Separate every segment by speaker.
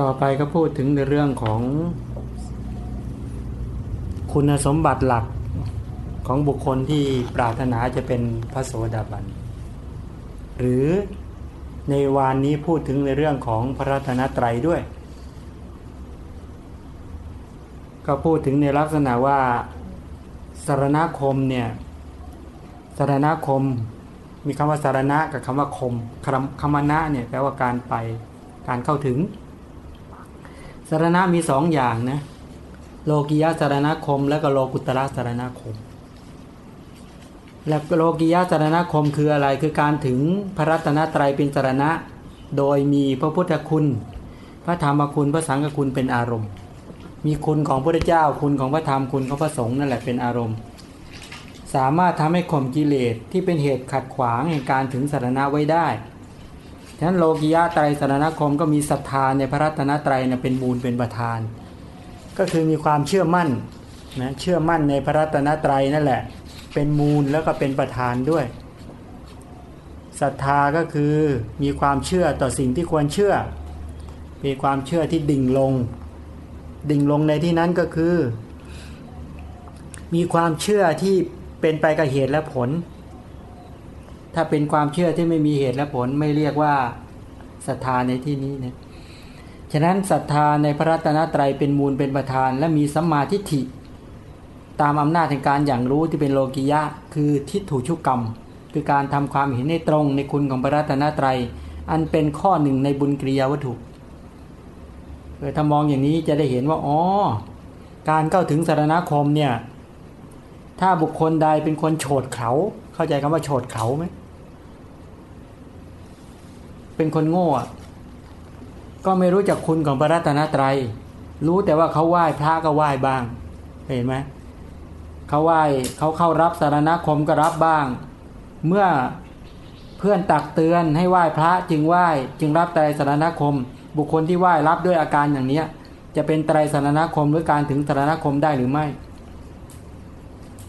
Speaker 1: ต่อไปก็พูดถึงในเรื่องของคุณสมบัติหลักของบุคคลที่ปรารถนาจะเป็นพระโสดาบัน หรือในวานนี้พูดถึงในเรื่องของพระรัตนตรัยด้วย ก็พูดถึงในลักษณะว่าสารณคมเนี่ยสารณคม มีคำว่าสารณะกับคำว่าคมคำนะเนี่ยแปลว่าการไปการเข้าถึง สารณะมีสองอย่างนะโลกิยาสารณคม และก็โลกุตระสารณคม และโลกิยาสารณคมคืออะไรคือการถึงพระรัตนตรัยเป็นสารณะ โดยมีพระพุทธคุณ พระธรรมคุณพระสังฆคุณเป็นอารมณ์ มีคุณของพระเจ้าคุณของพระธรรมคุณของพระสงฆ์นั่นแหละเป็นอารมณ์ สามารถทำให้ข่มกิเลสที่เป็นเหตุขัดขวางแห่งการถึงสารณะไว้ได้ ฉะนั้นโลกิยะไตรสารณคมก็มีศรัทธาในพระรัตนตรัยเป็นมูลเป็นประธาน ก็คือมีความเชื่อมั่นนะเชื่อมั่นในพระรัตนตรัยนั่นแหละ เป็นมูลแล้วก็เป็นประธานด้วยศรัทธาก็คือมีความเชื่อต่อสิ่งที่ควรเชื่อ มีความเชื่อที่ดิ่งลง ดิ่งลงในที่นั้นก็คือ มีความเชื่อที่เป็นไปกับเหตุและผล ถ้าเป็นความเชื่อที่ไม่มีเหตุและผลไม่เรียกว่าศรัทธาในที่นี้เนี่ยฉะนั้นศรัทธาในพระรัตนตรัยเป็นมูลเป็นประธาน และมีสัมมาทิฏฐิ ตามอำนาจแห่งการอย่างรู้ที่เป็นโลกิยะ คือทิฏฐุชุกกรรม คือการทำความเห็นในตรงในคุณของพระรัตนตรัย อันเป็นข้อหนึ่งในบุญกิริยาวัตถุเออถ้ามองอย่างนี้จะได้เห็นว่าอ๋อการเข้าถึงสารณคมเนี่ยถ้าบุคคลใดเป็นคนโฉดเขา เข้าใจคำว่าโฉดเขาไหม เป็นคนโง่ก็ไม่รู้จักคุณของพระรัตนตรัย รู้แต่ว่าเขาไหว้พระก็ไหว้บ้าง เห็นไหมเขาไหว้เขาเข้ารับสารณคมก็รับบ้าง เมื่อเพื่อนตักเตือนให้ไหว้พระจึงไหว้จึงรับไตรสารณคม บุคคลที่ไหว้รับด้วยอาการอย่างนี้จะเป็นไตรสารณคมหรือการถึงสารณคมได้หรือไม่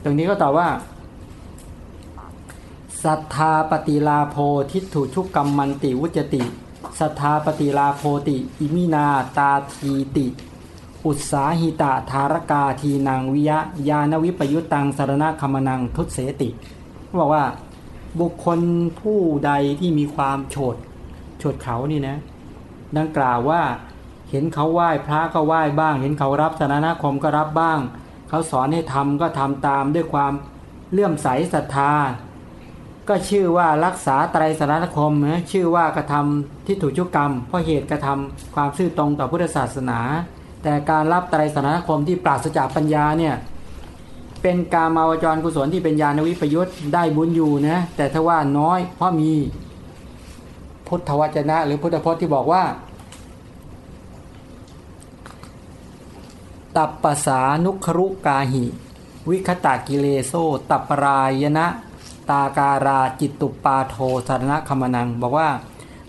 Speaker 1: ตรงนี้ก็ตอบว่า สัทธาปฏิลาโพทิฏฐุชุกกรรมมันติวุจติสัทธาปฏิลาโพติ อิมินาตาทีติ อุตสาหิตาธารกาทีนางวิยะยานวิปยุตตังสารณคมนังทุตเสติบอกว่าบุคคลผู้ใดที่มีความโฉดโฉดเขานี่นะ ดังกล่าวว่าเห็นเขาไหว้พระก็ไหว้บ้าง เห็นเขารับสารณคมก็รับบ้าง เขาสอนให้ทำก็ทำตามด้วยความเลื่อมใสศรัทธา ก็ชื่อว่ารักษาไตรสารณคมนะชื่อว่ากระทำที่ถูกชุกกรรม เพราะเหตุกระทำความซื่อตรงต่อพุทธศาสนา แต่การรับไตรสารณคมที่ปราศจากปัญญาเนี่ยเป็นการมาวจรกุศลที่เป็นญาณวิปยุทธ์ได้บุญอยู่นะแต่ถ้าว่าน้อยเพราะมีพุทธวจนะ หรือพุทธพจน์ที่บอกว่าตับปสานุครุกาหิ วิคตากิเลโซตัปรายนะ ตาการาจิตตุปาโทสารณคมนัง บอกว่า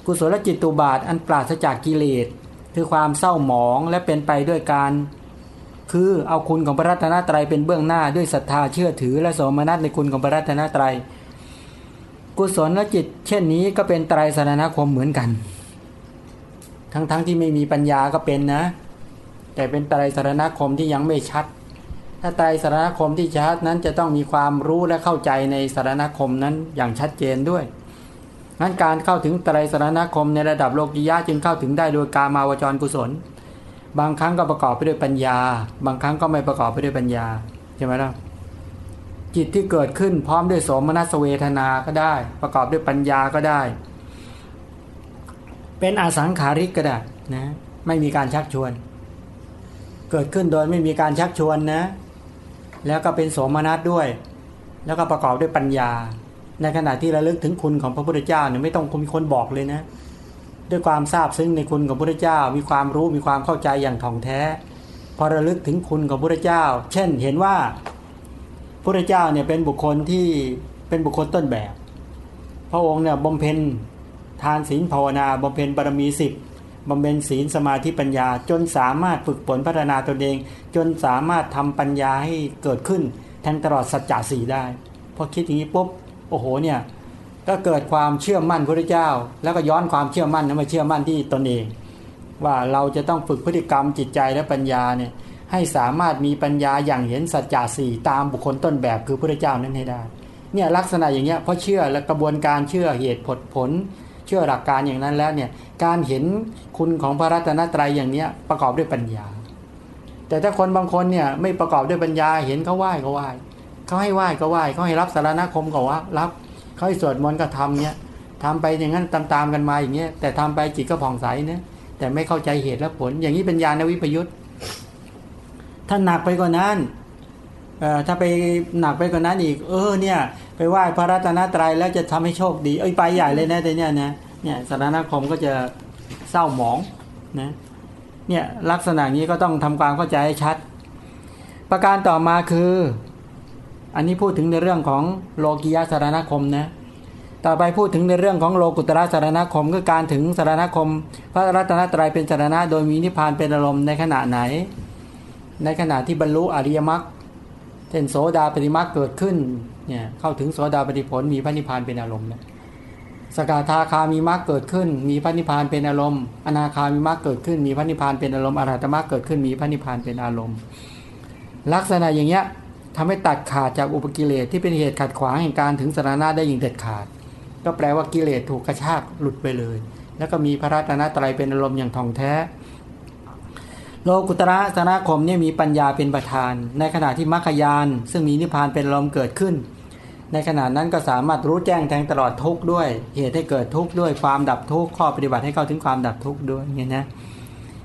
Speaker 1: กุศลจิตตุบาทอันปราศจากกิเลสคือความเศร้าหมองและเป็นไปด้วยการ คือเอาคุณของพระรัตนตรัยเป็นเบื้องหน้าด้วยศรัทธาเชื่อถือ และสมนัตในคุณของพระรัตนตรัย กุศลจิต เช่นนี้ก็เป็นไตรสารณคมเหมือนกัน ทั้งๆทที่ไม่มีปัญญาก็เป็นนะ แต่เป็นไตรสารณคมที่ยังไม่ชัด ถ้าไตสารณคมที่ชัดนั้นจะต้องมีความรู้และเข้าใจในสารณคมนั้นอย่างชัดเจนด้วยงั้นการเข้าถึงไตรสารณคมในระดับโลกิยะจึงเข้าถึงได้โดยการมาวจรกุศล บางครั้งก็ประกอบไปด้วยปัญญา บางครั้งก็ไม่ประกอบไปด้วยปัญญาใช่ไหมล่ะจิตที่เกิดขึ้นพร้อมด้วยสมนัสเวทนาก็ได้ ประกอบด้วยปัญญาก็ได้ เป็นอสังขาริกก็ได้นะไม่มีการชักชวน เกิดขึ้นโดยไม่มีการชักชวนนะ แล้วก็เป็นโสมนัสด้วย แล้วก็ประกอบด้วยปัญญา ในขณะที่ระลึกถึงคุณของพระพุทธเจ้าเนี่ยไม่ต้องมีคนบอกเลยนะ ด้วยความทราบซึ้งในคุณของพระพุทธเจ้า มีความรู้มีความเข้าใจอย่างถ่องแท้ พอระลึกถึงคุณของพระพุทธเจ้า เช่นเห็นว่าพระพุทธเจ้าเนี่ยเป็นบุคคลที่เป็นบุคคลต้นแบบ พระองค์เนี่ยบำเพ็ญทานศีลภาวนาบำเพ็ญบารมีสิบ บำเพ็ญศีลสมาธิปัญญา จนสามารถฝึกฝนพัฒนาตนเอง จนสามารถทำปัญญาให้เกิดขึ้นแทงตลอดสัจจะสีได้พอคิดอย่างนี้ปุ๊บโอ้โหเนี่ยก็เกิดความเชื่อมั่นพระเจ้า แล้วก็ย้อนความเชื่อมั่นนั้นมาเชื่อมั่นที่ตนเอง ว่าเราจะต้องฝึกพฤติกรรมจิตใจและปัญญาเนี่ยให้สามารถมีปัญญาอย่างเห็นสัจจะสี่ตามบุคคลต้นแบบคือพระเจ้านั้นให้ได้เนี่ยลักษณะอย่างเงี้ยเพราะเชื่อและกระบวนการเชื่อเหตุผลผล ชื่อหลักการอย่างนั้นแล้วเนี่ยการเห็นคุณของพระรัตนตรัยอย่างเนี้ยประกอบด้วยปัญญา แต่ถ้าคนบางคนเนี่ยไม่ประกอบด้วยปัญญาเห็นเขาไหว้ก็ไหว้เขาให้ไหว้ก็ไหว้เขาให้รับสารณคมก็ว่ารับเขาให้สวดมนต์ก็ทำเนี่ยทำไปอย่างนั้นตามๆกันมาอย่างเงี้ยแต่ทำไปจิตก็ผ่องใสเนี่ยแต่ไม่เข้าใจเหตุและผล อย่างนี้เป็นญาณวิปยุทธ์ถ้าหนักไปกว่านั้น ถ้าไปหนักไปกว่านั้นอีก เออเนี่ย ไปไหว้พระรัตนตรัยแล้วจะทำให้โชคดี เอ้ยไปใหญ่เลยนะแต่เนี่ยนะเนี่ยสารณคมก็จะเศร้าหมองนะเนี่ยลักษณะนี้ก็ต้องทำความเข้าใจให้ชัด ประการต่อมาคือ อันนี้พูดถึงในเรื่องของโลกียสารณคมนะต่อไปพูดถึงในเรื่องของโลกุตระสารณคมคือการถึงสารณคม พระรัตนตรัยเป็นสารณะโดยมีนิพพานเป็นอารมณ์ในขณะไหน ในขณะที่บรรลุอริยมรรค เช่นโสดาปฏิมรรคเกิดขึ้นเนี่ยเข้าถึงโสดาปฏิผลมีพระนิพพานเป็นอารมณ์นะสกทาคามีมรรคเกิดขึ้น มีพระนิพพานเป็นอารมณ์ อนาคามีมรรคเกิดขึ้น มีพระนิพพานเป็นอารมณ์อรหัตมรรคเกิดขึ้นมีพระนิพพานเป็นอารมณ์ ลักษณะอย่างเงี้ยทำให้ตัดขาดจากอุปกิเลสที่เป็นเหตุขัดขวางแห่งการถึงสารณะได้อย่างเด็ดขาด ก็แปลว่ากิเลสถูกกระชากหลุดไปเลย แล้วก็มีพระรัตนตรัยเป็นอารมณ์อย่างท่องแท้ โลกุตระสนาคมเนี่ยมีปัญญาเป็นประธาน ในขณะที่มรรคยาน ซึ่งมีนิพพานเป็นอารมเกิดขึ้น ในขณะนั้นก็สามารถรู้แจ้งแทงตลอดทุกข์ด้วย เหตุให้เกิดทุกข์ด้วยความดับทุกข์ข้อปฏิบัติให้เข้าถึงความดับทุกข์ด้วยเงี้ยนะ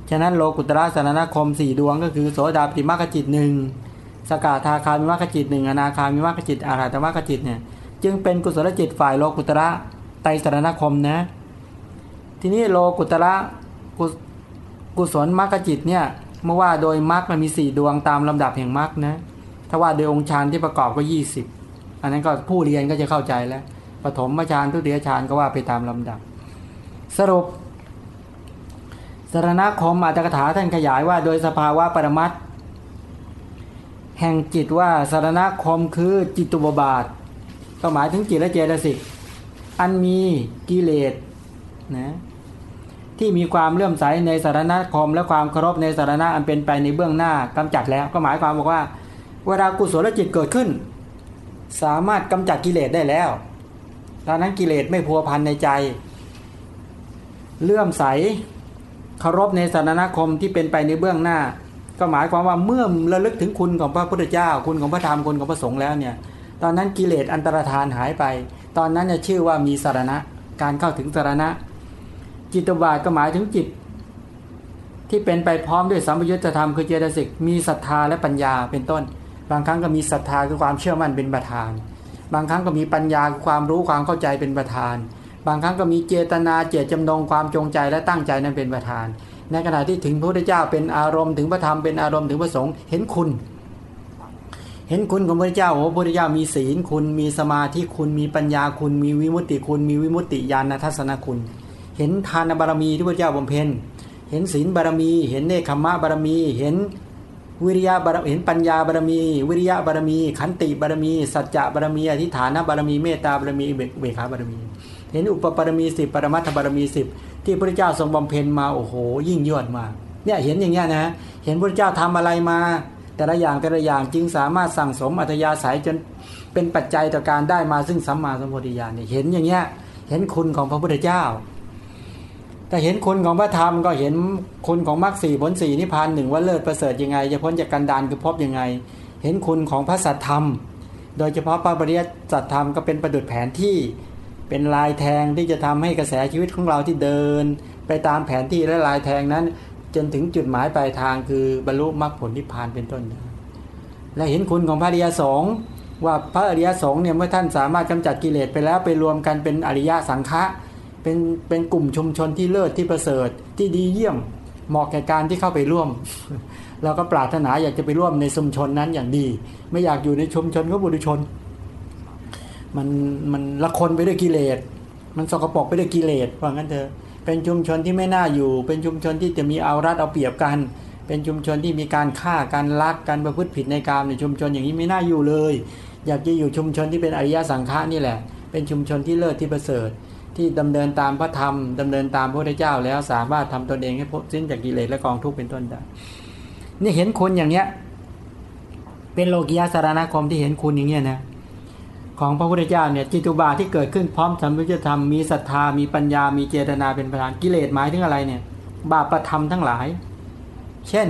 Speaker 1: ฉะนั้นโลกุตระสนาคมสี่ดวงก็คือโสดาปิมรรคจิตหนึ่งสกาธาคามิมรรคจิตหนึ่งอนาคามิมรรคจิตอาราตมรรคจิตเนี่ยจึงเป็นกุศลจิตฝ่ายโลกุตระไตสรณคมนะ ทีนี้โลกุตระ กุศลมรรคจิตเนี่ยเมื่อว่าโดยมรรคมันมีสี่ดวงตามลำดับแห่งมรรคนะถ้าว่าโดยองค์ฌานที่ประกอบก็ยี่สิบอันนั้นก็ผู้เรียนก็จะเข้าใจแล้วปฐมฌานทุติยฌานก็ว่าไปตามลำดับ สรุปสารณคมอัตถกถาท่านขยายว่าโดยสภาวะปรมัตแห่งจิตว่าสารณคมคือจิตุบบาท ก็หมายถึงจิตและเจตสิกอันมีกิเลสนะ ที่มีความเลื่อมใสในสารณคมและความเคารพในสารณะอันเป็นไปในเบื้องหน้ากำจัดแล้วก็หมายความบอกว่า เวลากุศลจิตเกิดขึ้น สามารถกำจัดกิเลสได้แล้วตอนนั้นกิเลสไม่พัวพันในใจ เลื่อมใสเคารพในสารณคมที่เป็นไปในเบื้องหน้า ก็หมายความว่าเมื่อระลึกถึงคุณของพระพุทธเจ้า คุณของพระธรรมคุณของพระสงฆ์แล้วเนี่ยตอนนั้นกิเลสอันตรธานหายไป ตอนนั้นจะชื่อว่ามีสารณะ การเข้าถึงสารณะ จิตบาทก็หมายถึงจิต ที่เป็นไปพร้อมด้วยสัมยุญธรรมคือเจตสิกมีศรัทธาและปัญญาเป็นต้น บางครั้งก็มีศรัทธาคือความเชื่อมั่นเป็นประธาน บางครั้งก็มีปัญญาคือความรู้ความเข้าใจเป็นประธาน บางครั้งก็มีเจตนาเจตจำนงความจงใจและตั้งใจนั้นเป็นประธาน ในขณะที่ถึงพระพุทธเจ้าเป็นอารมณ์ถึงพระธรรมเป็นอารมณ์ถึงพระสงฆ์เห็นคุณเห็นคุณของพระเจ้าโอ้พระเจ้ามีศีลคุณมีสมาธิคุณมีปัญญาคุณมีวิมุตติคุณ มีวิมุตติญาณทัศนคุณ เห็นทานบารมีที่พระเจ้าบำเพ็ญ เห็นศีลบารมี เห็นเนคขมะบารมี เห็นวิริยะบารเห็นปัญญาบารมี วิริยะบารมี ขันติบารมี สัจจะบารมี อธิฐานบารมี เมตตาบารมีเบขาบารมี เห็นอุปปารมีสิบปรมัตถบารมีสิบที่พระเจ้าทรงบำเพ็ญมาโอ้โห ยิ่งยวดมากเนี่ยเห็นอย่างเงี้ยนะ เห็นพระเจ้าทำอะไรมา แต่ละอย่างแต่ละอย่างจึงสามารถสั่งสมอัธยาศัยจนเป็นปัจจัยต่อการได้มาซึ่งสัมมาสัมพุทธญาณเห็นอย่างเงี้ยเห็นคุณของพระพุทธเจ้า แต่เห็นคุณของพระธรรมก็เห็นคุณของมรรคสี่ผลสี่นิพพานหนึ่งว่าเลิศประเสริฐยังไง จะพ้นจากกันดานคือพบยังไง เห็นคุณของพระสัทธรรม โดยเฉพาะพระปริยัติสัทธรรมก็เป็นประดุจแผนที่ เป็นลายแทงที่จะทำให้กระแสชีวิตของเราที่เดิน ไปตามแผนที่และลายแทงนั้น จนถึงจุดหมายปลายทางคือบรรลุมรรคผลนิพพานเป็นต้น และเห็นคุณของพระอริยสงฆ์ว่าพระอริยสงฆ์เนี่ยเมื่อท่านสามารถกำจัดกิเลสไปแล้วไปรวมกันเป็นอริยสังฆะ เป็นเป็นกลุ่มชุมชนที่เลิศที่ประเสริฐที่ดีเยี่ยมเหมาะแก่การที่เข้าไปร่วมเราก็ปรารถนาอยากจะไปร่วมในชุมชนนั้นอย่างดี ไม่อยากอยู่ในชุมชนก็บุรุชน มันมันละคนไปด้วยกิเลส มันสกปรกไปด้วยกิเลสว่างั้นเถอะเป็นชุมชนที่ไม่น่าอยู่ เป็นชุมชนที่จะมีเอารัดเอาเปรียบกัน เป็นชุมชนที่มีการฆ่าการลักการประพฤติผิดในการในชุมชนอย่างนี้ไม่น่าอยู่เลย อยากจะอยู่ชุมชนที่เป็นอริยสังฆานี่แหละ เป็นชุมชนที่เลิศที่ประเสริฐ ที่ดำเนินตามพระธรรมดำเนินตามพระพุทธเจ้าแล้วสามารถทำตนเองให้พ้นสิ้นจากกิเลสและกองทุกข์เป็นต้นได้นี่เห็นคุณอย่างเนี้ย เป็นโลกิยาสารณคมที่เห็นคุณอย่างเงี้ยนะของพระพุทธเจ้าเนี่ยจิตุบาที่เกิดขึ้นพร้อมสัมพุทธธรรมมีศรัทธามีปัญญา มีเจตนาเป็นประธานกิเลสหมายถึงอะไรเนี่ย บาปประธรรมทั้งหลาย เช่น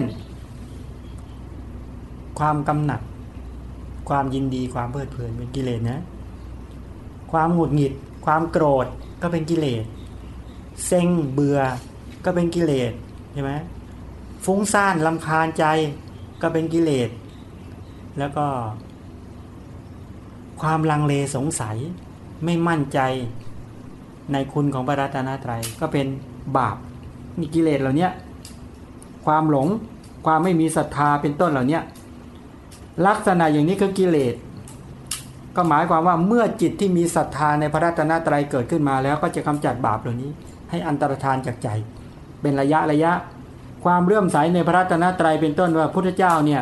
Speaker 1: ความกำหนัด ความยินดีความเพลิดเพลินเป็นกิเลสนะ ความหงุดหงิด ความโกรธ ก็เป็นกิเลสเซ็งเบื่อ ก็เป็นกิเลสใช่ไหมฟุ้งซ่านลำคาญใจก็เป็นกิเลส แล้วก็ ความลังเลสงสัยไม่มั่นใจในคุณของพระรัตนตรัยก็เป็นบาปนี่กิเลสเหล่านี้ความหลงความไม่มีศรัทธาเป็นต้นเหล่านี้ลักษณะอย่างนี้คือกิเลส ก็หมายความว่าเมื่อจิตที่มีศรัทธาในพระรัตนตรัยเกิดขึ้นมาแล้วก็จะกำจัดบาปเหล่านี้ ให้อันตรธานจากใจ เป็นระยะระยะ ความเรื่อมใสในพระรัตนตรัยเป็นต้นว่าพุทธเจ้าเนี่ย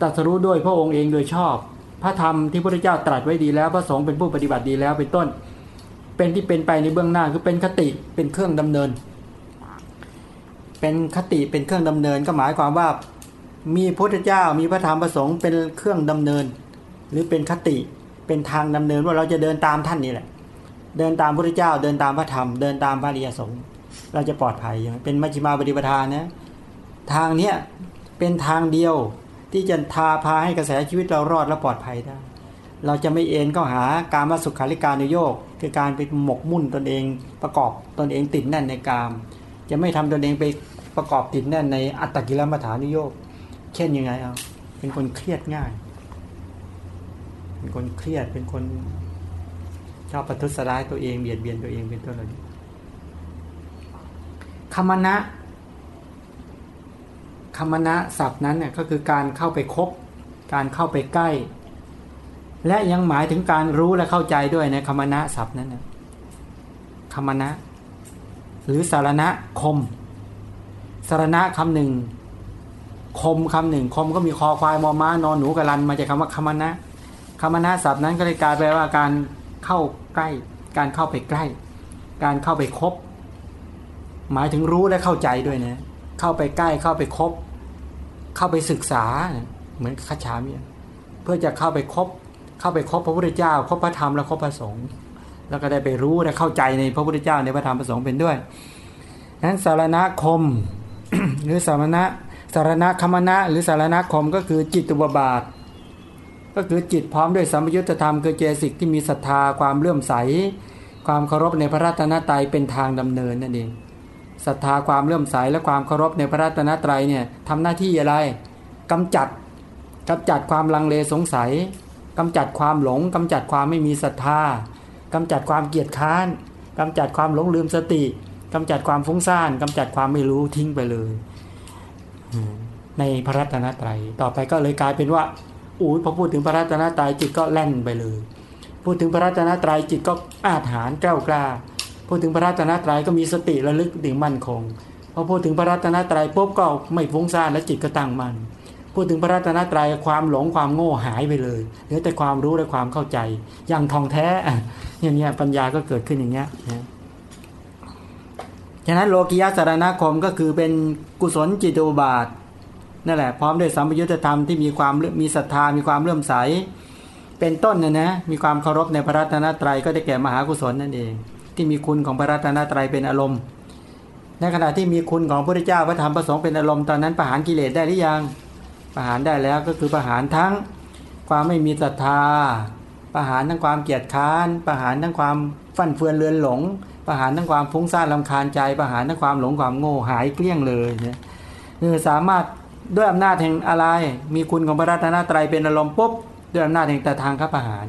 Speaker 1: ตรัสรู้ด้วยพระองค์เองโดยชอบ พระธรรมที่พระเจ้าตรัสไว้ดีแล้วพระสงฆ์เป็นผู้ปฏิบัติดีแล้วเป็นต้น เป็นที่เป็นไปในเบื้องหน้าคือเป็นคติเป็นเครื่องดำเนิน เป็นคติเป็นเครื่องดำเนิน ก็หมายความว่ามีพระเจ้ามีพระธรรมประสงค์เป็นเครื่องดำเนิน หรือเป็นคติเป็นทางดำเนินว่าเราจะเดินตามท่านนี่แหละ เดินตามพระเจ้า เดินตามพระธรรม เดินตามพระอริยสงฆ์เราจะปลอดภัยเป็นมัชฌิมาปฏิปทานะทางเนี้ยเป็นทางเดียวที่จะทาพาให้กระแสชีวิตเรารอดและปลอดภัยได้ เราจะไม่เอ็นเข้าหาการมาสุขาริการุโยกคือการไปหมกมุ่นตนเองประกอบตนเองติดแน่นในกาม จะไม่ทำตนเองไปประกอบติดแน่นในอัตตกิลมัฐานุโยกเช่นยังไงเอาเป็นคนเครียดง่าย เป็นคนเครียดเป็นคนชอบประทุษร้ายตัวเองเบียดเบียนตัวเองเป็นต้นเลยคมณะคมณะศัพท์นั้นเนี่ยก็คือการเข้าไปคบ การเข้าไปใกล้ และยังหมายถึงการรู้และเข้าใจด้วยในคมณะศัพท์นั้นนะคมณะหรือสารณะคม สารณะคำหนึ่ง คมคำหนึ่ง คมก็มีคอควายมอม้านอนหนูกระลันมาจากคาว่าคมณะ มณะศัพท์นั้นก็เลยกลายไปว่าการเข้าใกล้ การเข้าไปใกล้ การเข้าไปคบ หมายถึงรู้และเข้าใจด้วยนะ เข้าไปใกล้เข้าไปคบ เข้าไปศึกษาเหมือนขชามีเพื่อจะเข้าไปคบ เข้าไปคบพระพุทธเจ้าคบพระธรรมและคบพระสงฆ์แล้วก็ได้ไปรู้และเข้าใจในพระพุทธเจ้าในพระธรรมพระสงฆ์เป็นด้วยนั้นสารณคม หรือสารณะสารณคมณะหรือสารณคมก็คือจิตตุบบาท ก็คือจิตพร้อมด้วยสัมยุญธรรมคือเจสิกที่มีศรัทธาความเลื่อมใส ความเคารพในพระรัตนตรัยเป็นทางดำเนินนั่นเองศรัทธาความเลื่อมใสและความเคารพในพระรัตนตรัยเนี่ยทำหน้าที่อะไรกำจัดกำจัดความลังเลสงสัยกำจัดความหลงกำจัดความไม่มีศรัทธากำจัดความเกียจค้านกำจัดความหลงลืมสติกำจัดความฟุ้งซ่านกำจัดความไม่รู้ทิ้งไปเลย ในพระรัตนตรัยต่อไปก็เลยกลายเป็นว่า อู้พอพูดถึงพระรัตนตรัยจิตก็แล่นไปเลย พูดถึงพระรัตนตรัยจิตก็อาถานกล้ากล้า พูดถึงพระรัตนตรัยก็มีสติระลึกถึงมั่นคง พอพูดถึงพระรัตนตรัยปุ๊บก็ไม่ฟุ้งซ่านและจิตก็ตั้งมั่นพูดถึงพระรัตนตรัยความหลงความโง่หายไปเลยเหลือแต่ความรู้และความเข้าใจ อย่างทองแท้อย่างเงี้ยปัญญาก็เกิดขึ้นอย่างเงี้ยนะฉะนั้นโลกิยาสารณคมก็คือเป็นกุศลจิตุบาท นั่นแหละพร้อมด้วยสัมปยุตธรรมที่มีความมีศรัทธามีความเลื่อมใส เป็นต้นนะนะมีความเคารพในพระรัตนตรัยก็ได้แก่มหากุศลนั่นเอง ที่มีคุณของพระรัตนตรัยเป็นอารมณ์ ในขณะที่มีคุณของพระพุทธเจ้าพระธรรมพระสงฆ์เป็นอารมณ์ตอนนั้นประหารกิเลสได้หรือยังประหารได้แล้วก็คือประหารทั้งความไม่มีศรัทธา ประหารทั้งความเกียจค้าน ประหารทั้งความฟั่นเฟือนเลือนหลง ประหารทั้งความฟุ้งซ่านลำคาญใจ ประหารทั้งความหลงความโง่หายเกลี้ยงเลยเนี่ยคือสามารถ ด้วยอำนาจแห่งอะไร มีคุณของพระรัตนตรัยเป็นอารมณ์ปุ๊บด้วยอำนาจแห่งแต่ทางข้าประหาร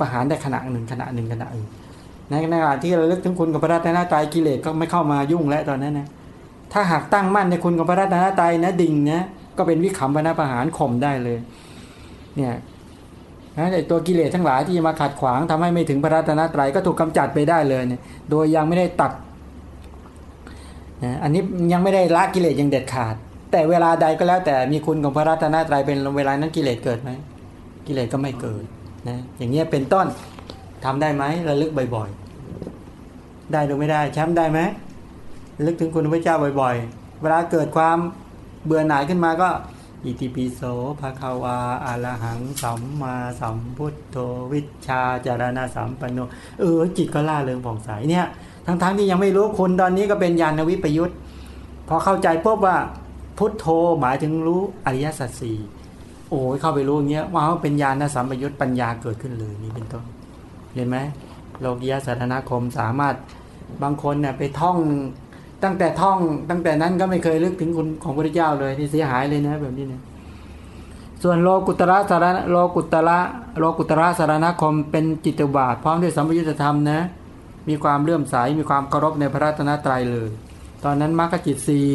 Speaker 1: ประหารได้ขณะหนึ่งขณะหนึ่งขณะหนึ่งในขณะที่เราเลึกถึงคุณกับพระรัตนตรัยกิเลสก็ไม่เข้ามายุ่งแล้วตอนนั้นนะถ้าหากตั้งมั่นในคุณกับพระรัตนตรัยนะดิ่งนะก็เป็นวิขำพนะประหารข่มได้เลย เนี่ยนะไอตัวกิเลสทั้งหลายที่มาขัดขวางทำให้ไม่ถึงพระรัตนตรัยก็ถูกกำจัดไปได้เลยเนี่ย โดยยังไม่ได้ตัดนะอันนี้ยังไม่ได้ละกิเลสยังเด็ดขาด แต่เวลาใดก็แล้วแต่มีคุณของพระรัตนตรัยเป็นเวลานั้นกิเลสเกิดไหมกิเลสก็ไม่เกิดนะอย่างเงี้ยเป็นต้นทำได้ไหมระลึกบ่อยๆ ได้หรือไม่ได้แชมป์ได้ไหมลึกถึงคุณพระเจ้าบ่อย ๆ เวลาเกิดความเบื่อหน่ายขึ้นมาก็อิติปิโสภะคะวาอะระหังสัมมาสัมพุทโธวิชชาจารณะสัมปันโนเออจิตก็ล่าเริงผ่องใสเนี่ย ทั้งๆที่ยังไม่รู้คุณตอนนี้ก็เป็นญาณวิปยุทธพอเข้าใจปุ๊บว่า พุทโธหมายถึงรู้อริยสัจสี่โอ้ยเข้าไปรู้อย่างเงี้ยว่าเป็นญาณสัมปยุทธ์ปัญญาเกิดขึ้นเลยนี่เป็นต้นเห็นไหมโลกียสัทนาคมสามารถบางคนเนี่ยไปท่อง ตั้งแต่ท่อง ตั้งแต่นั้นก็ไม่เคยลึกถึงคุณของพระเจ้าเลยนี่เสียหายเลยนะแบบนี้เนี่ยส่วนโลกุตระสารโลกุตระโลกุตระสารณคมเป็นจิตบาทพร้อมด้วยสัมปยุตธรรมนะมีความเลื่อมใสมีความเคารพในพระรัตนตรัยเลย ตอนนั้นมรรคจิตสี่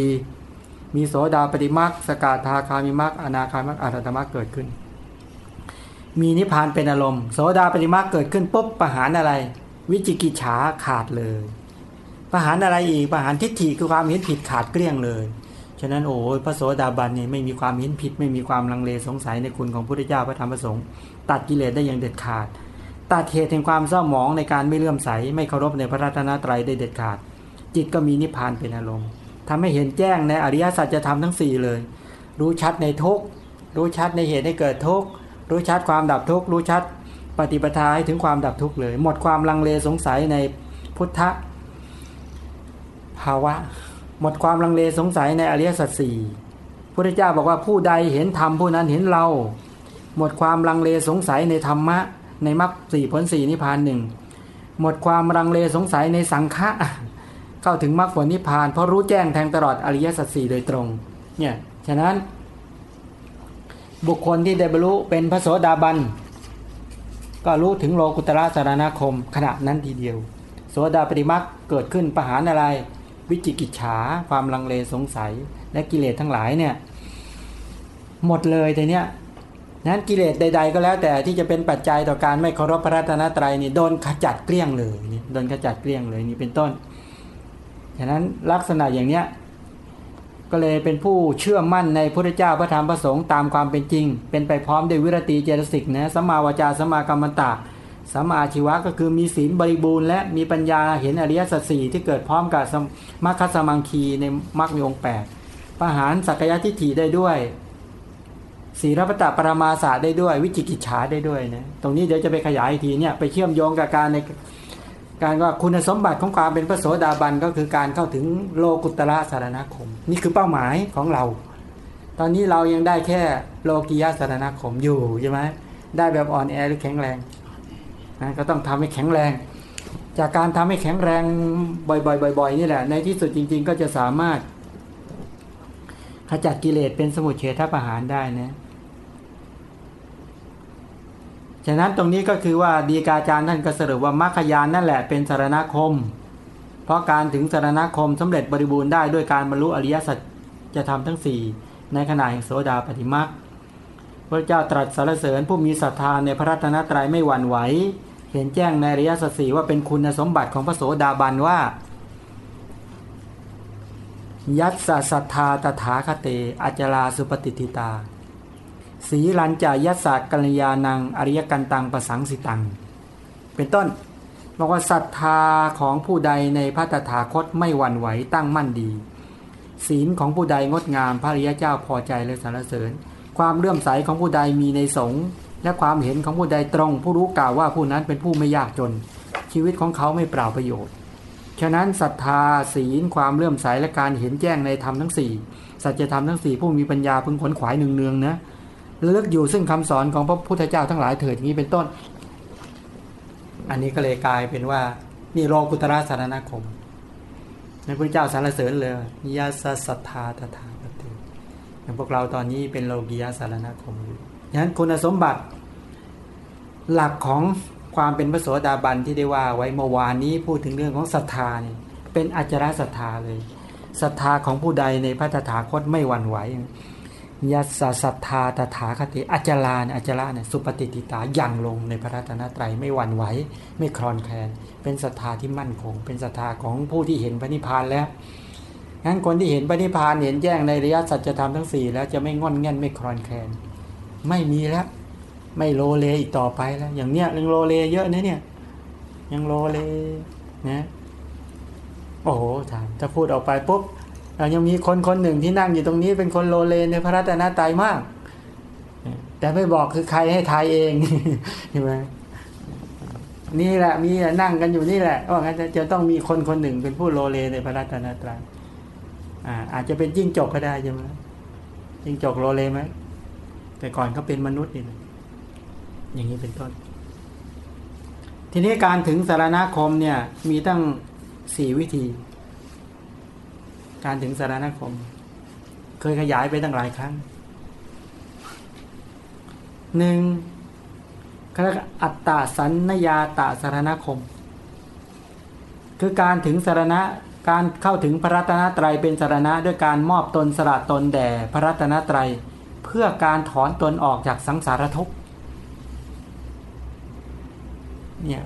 Speaker 1: มีโสดาปฏิมรรคสกาธาคามิมรรคอนาคามิมรรคอรหัตมรรคเกิดขึ้น มีนิพพานเป็นอารมณ์โสดาปฏิมรรคเกิดขึ้นปุ๊บประหารอะไร วิจิกิจฉาขาดเลย ประหารอะไรอีกประหารทิฏฐิคือความเห็นผิดขาดเกลี้ยงเลยฉะนั้นโอ้พระโสดาบันเนี่ยไม่มีความเห็นผิด ไม่มีความลังเลสงสัยในคุณของพระพุทธเจ้าพระธรรมพระสงฆ์ตัดกิเลสได้อย่างเด็ดขาด ตัดเหตุแห่งความเศร้าหมองในการไม่เลื่อมใส ไม่เคารพในพระรัตนตรัยได้เด็ดขาด จิตก็มีนิพพานเป็นอารมณ์ ทำให้เห็นแจ้งในอริยสัจธรรมทั้ง 4 เลย รู้ชัดในทุกรู้ชัดในเหตุให้เกิดทุกรู้ชัดความดับทุกรู้ชัดปฏิปทาให้ถึงความดับทุกเลย หมดความลังเลสงสัยในพุทธภาวะ หมดความลังเลสงสัยในอริยสัจสี่พระเจ้าบอกว่าผู้ใดเห็นธรรมผู้นั้นเห็นเรา หมดความลังเลสงสัยในธรรมะ ในมรรคสี่ผลสี่นิพพานหนึ่งหมดความลังเลสงสัยในสังฆะ เข้าถึงมรรคผลนิพพาน เพราะรู้แจ้งแทงตลอดอริยสัจสี่โดยตรงเนี่ยฉะนั้นบุคคลที่ได้บรรลุเป็นพระโสดาบัน ก็รู้ถึงโลกุตระสารณคมขณะนั้นทีเดียว โสดาปฏิมักเกิดขึ้นประหารอะไร วิจิกิจฉาความลังเลสงสัยและกิเลสทั้งหลายเนี่ยหมดเลยแต่เนี้ยนั้นกิเลสใด ๆ ก็แล้วแต่ที่จะเป็นปัจจัยต่อการไม่เคารพพระรัตนตรัยนี่โดนขจัดเกลี้ยงเลยนี่โดนขจัดเกลี้ยงเลยนี่เป็นต้น ฉะนั้นลักษณะอย่างเนี้ยก็เลยเป็นผู้เชื่อมั่นในพระเจ้าพระธรรมพระสงฆ์ตามความเป็นจริง เป็นไปพร้อมด้วยวิรติเจตสิกนะสัมมาวจาสัมมากรรมตาสัมมาชีวะก็คือมีศีลบริบูรณ์และมีปัญญาเห็นอริยสัจสี่ที่เกิดพร้อมกับมรรคสมังคีในมรรคมีองแปดประหารสักยะทิฏฐิได้ด้วยศีรพตปรมาศาสได้ด้วย วิจิกิจฉาได้ด้วยนะตรงนี้เดี๋ยวจะไปขยายทีเนี่ยไปเชื่อมโยงกับการใน การว่าคุณสมบัติของความเป็นพระโสดาบันก็คือการเข้าถึงโลกุตระสารณคม นี่คือเป้าหมายของเรา ตอนนี้เรายังได้แค่โลกียสารณคมอยู่ใช่ไหมได้แบบอ่อนแอหรือแข็งแรงนะก็ต้องทำให้แข็งแรง จากการทำให้แข็งแรงบ่อยๆบ่อยๆนี่แหละ ในที่สุดจริง ๆ ก็จะสามารถขจัดกิเลสเป็นสมุทเฉทประหารได้นะ ฉะนั้นตรงนี้ก็คือว่าดีกาจารย์ท่านก็สรุปว่ามรรคยานนั่นแหละเป็นสารณคม เพราะการถึงสารณคมสำเร็จบริบูรณ์ได้ด้วยการบรรลุอริยสัจจะทำทั้งสี่ในขณะแห่งโสดาปฏิมาพระเจ้าตรัสสรรเสริญผู้มีศรัทธาในพระรัตนตรัยไม่หวั่นไหว เห็นแจ้งในอริยสัจสี่ว่าเป็นคุณสมบัติของพระโสดาบันว่า ยัตสัทธาตถาคเตอจลาสุปฏิทิตา สีลันจายัสสกัลยานังอริยกันตังประสังสิตัง เป็นต้นบอกว่าศรัทธาของผู้ใดในพระตถาคตไม่หวั่นไหวตั้งมั่นดี ศีลของผู้ใดงดงามพระริยเจ้าพอใจและสรรเสริญ ความเลื่อมใสของผู้ใดมีในสงฆ์และความเห็นของผู้ใดตรง ผู้รู้กล่าวว่าผู้นั้นเป็นผู้ไม่ยากจน ชีวิตของเขาไม่เปล่าประโยชน์ ฉะนั้นศรัทธาศีลความเลื่อมใสและการเห็นแจ้งในธรรมทั้งสี่สัจธรรมทั้งสี่ผู้มีปัญญาพึงขนขวายเนืองๆนะ เลือกอยู่ซึ่งคำสอนของพระพุทธเจ้าทั้งหลายเถิดอย่างนี้เป็นต้น อันนี้ก็เลยกลายเป็นว่านี่โลกุตระสารณคมในพระเจ้าสารเสริญเลยยาสศรัทธาตถาคติอย่างพวกเราตอนนี้เป็นโลกียสารณคมอยู่ฉะนั้นคุณสมบัติหลักของความเป็นพระโสดาบันที่ได้ว่าไว้เมื่อวานนี้พูดถึงเรื่องของศรัทธาเนี่ยเป็นอัจฉริศรัทธาเลยศรัทธาของผู้ใดในพระตถาคตไม่หวั่นไหว ยัสศรัทธาตถาคติอัจจาเนี่ยอัจจาเนี่ยสุปฏิติตาอย่างลงในพระรัตนตรัยไม่หวั่นไหวไม่คลอนแคลนเป็นศรัทธาที่มั่นคง เป็นศรัทธาของผู้ที่เห็นพระนิพพานแล้วงั้นคนที่เห็นพระนิพพานเห็นแจ้งในระยะสัจธรรมทั้งสี่แล้วจะไม่งอนเง่นไม่คลอนแคลนไม่มีแล้วไม่โลเลอีกต่อไปแล้ว อย่างเนี้ยยังโลเลเยอะนะเนี่ย ยังโลเลนะโอ้โหถามถ้าพูดออกไปปุ๊บ ยังมีคนคนหนึ่งที่นั่งอยู่ตรงนี้เป็นคนโลเลในพระรัตนตรัยมาก แต่ไม่บอกคือใครให้ทายเองใช่ไหมนี่แหละมีนั่งกันอยู่นี่แหละว่างั้นจะต้องมีคนคนหนึ่งเป็นผู้โลเลในพระรัตนตรัยอ่าอาจจะเป็นจิ้งจกก็ได้ใช่ไหมจิ้งจกโลเลไหมแต่ก่อนเขาเป็นมนุษย์นี่อย่างนี้เป็นต้น ทีนี้การถึงสารณคมเนี่ยมีตั้งสี่วิธี การถึงสารณคม เคยขยายไปตั้งหลายครั้งหนึ่งคอัตตาสันนยาตาสารณคม คือการถึงสารณะการเข้าถึงพระรัตนตรัยเป็นสารณะด้วยการมอบตนสละตนแด่พระรัตนตรัย เพื่อการถอนตนออกจากสังสารทุกข์เนี่ย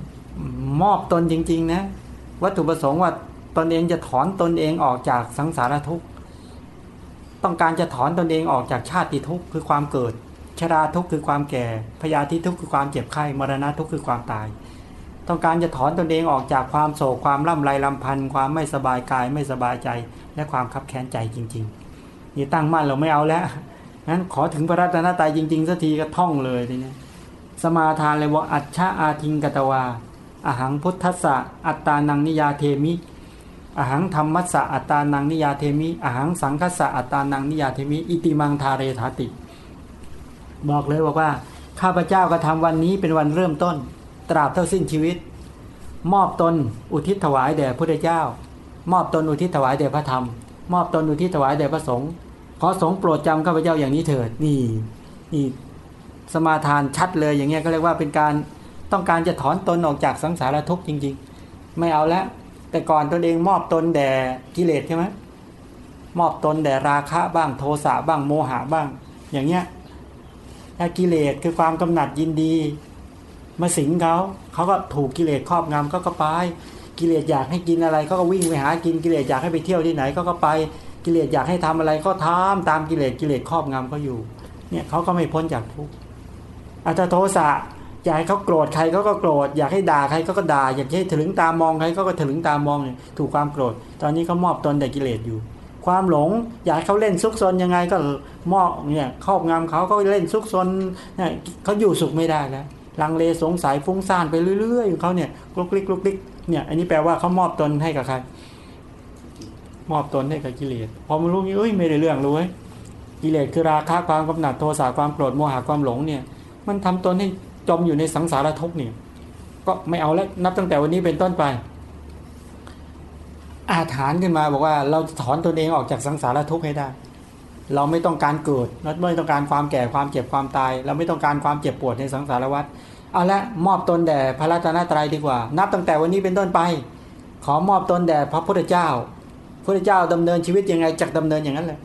Speaker 1: มอบตนจริง ๆ นะ วัตถุประสงค์ว่า ตนเองจะถอนตนเองออกจากสังสารทุกข์ต้องการจะถอนตนเองออกจากชาติทุกข์คือความเกิด ชราทุกข์คือความแก่พยาธิทุกข์คือความเจ็บไข้มรณะทุกข์คือความตาย ต้องการจะถอนตนเองออกจากความโศกความล่ำไรลำพันธ์ความไม่สบายกายไม่สบายใจ และความคับแค้นใจจริงๆนี่ตั้งมั่นเราไม่เอาแล้วงั้นขอถึงพระรัตนตรัยจริงๆสักทีก็ท่องเลยทีนี้สมาทานเลยว่าอัจฉาอาทิงกตวาอาหังพุทธะอัตตานังนิยาเทมิ อะหังธัมมัสสะอัตตานังนิยยาเทมิอะหังสังฆัสสะอัตตานังนิยยาเทมิ อิติมังธาเรถาติ บอกเลยบอกว่า ข้าพเจ้าก็ทำวันนี้เป็นวันเริ่มต้น ตราบเท่าสิ้นชีวิต มอบตนอุทิศถวายแด่พระพุทธเจ้า มอบตนอุทิศถวายแด่พระธรรม มอบตนอุทิศถวายแด่พระสงฆ์ขอพระสงฆ์โปรดจำข้าพเจ้าอย่างนี้เถิดนี่นี่สมาทานชัดเลยอย่างเงี้ยก็เรียกว่าเป็นการต้องการจะถอนตนออกจากสังสารทุกข์จริง ๆ ไม่เอาแล้ว แต่ก่อนตนเองมอบตนแด่กิเลสใช่ไหมมอบตนแด่ราคะบ้างโทสะบ้างโมหะบ้าง อย่างเงี้ยถ้ากิเลสคือความกำหนัดยินดี มาสิงเขาเขาก็ถูกกิเลสครอบงำก็ก็ไปกิเลสอยากให้กินอะไรก็ก็วิ่งไปหากินกิเลสอยากให้ไปเที่ยวที่ไหนก็ก็ไปกิเลสอยากให้ทำอะไรก็ทำตามกิเลสกิเลสครอบงำเขาอยู่ เนี่ยเขาก็ไม่พ้นจากทุกข์อัตโทสะ อยากให้เขาโกรธใครเขาก็โกรธอยากให้ด่าใครเขาก็ด่าอยากให้ถึงตามองใครเขาก็ถึงตามองถูกความโกรธ ตอนนี้เขามอบตนแต่กิเลสอยู่ ความหลง อยากเขาเล่นซุกซนยังไงก็มอบเนี่ยครอบงำเขาก็เล่นซุกซนเนี่ยเขาอยู่สุขไม่ได้แล้วลังเลสงสัยฟุ้งซ่านไปเรื่อยๆของเขาเนี่ยกลุกลิกลุกลิกเนี่ยอันนี้แปลว่าเขามอบตนให้กับใครมอบตนให้กับกิเลสพอมารู้งี้เอ้ยไม่ได้เรื่องรู้ไหมกิเลสคือราคะความกำหนัดโทสะความโกรธโมหะความหลงเนี่ย มันทำตนให้ จมอยู่ในสังสารทุกข์นี่ก็ไม่เอาแล้วนับตั้งแต่วันนี้เป็นต้นไป อาถานขึ้นมาบอกว่า เราถอนตนเองออกจากสังสารทุกข์ให้ได้ เราไม่ต้องการเกิดเราไม่ต้องการความแก่ความเจ็บความตาย เราไม่ต้องการความเจ็บปวดในสังสารวัฏเอาละมอบตนแด่พระรัตนตรัยดีกว่า นับตั้งแต่วันนี้เป็นต้นไป ขอมอบตนแด่พระพุทธเจ้าพระเจ้าดำเนินชีวิตยังไงจักดำเนินอย่างนั้นเลย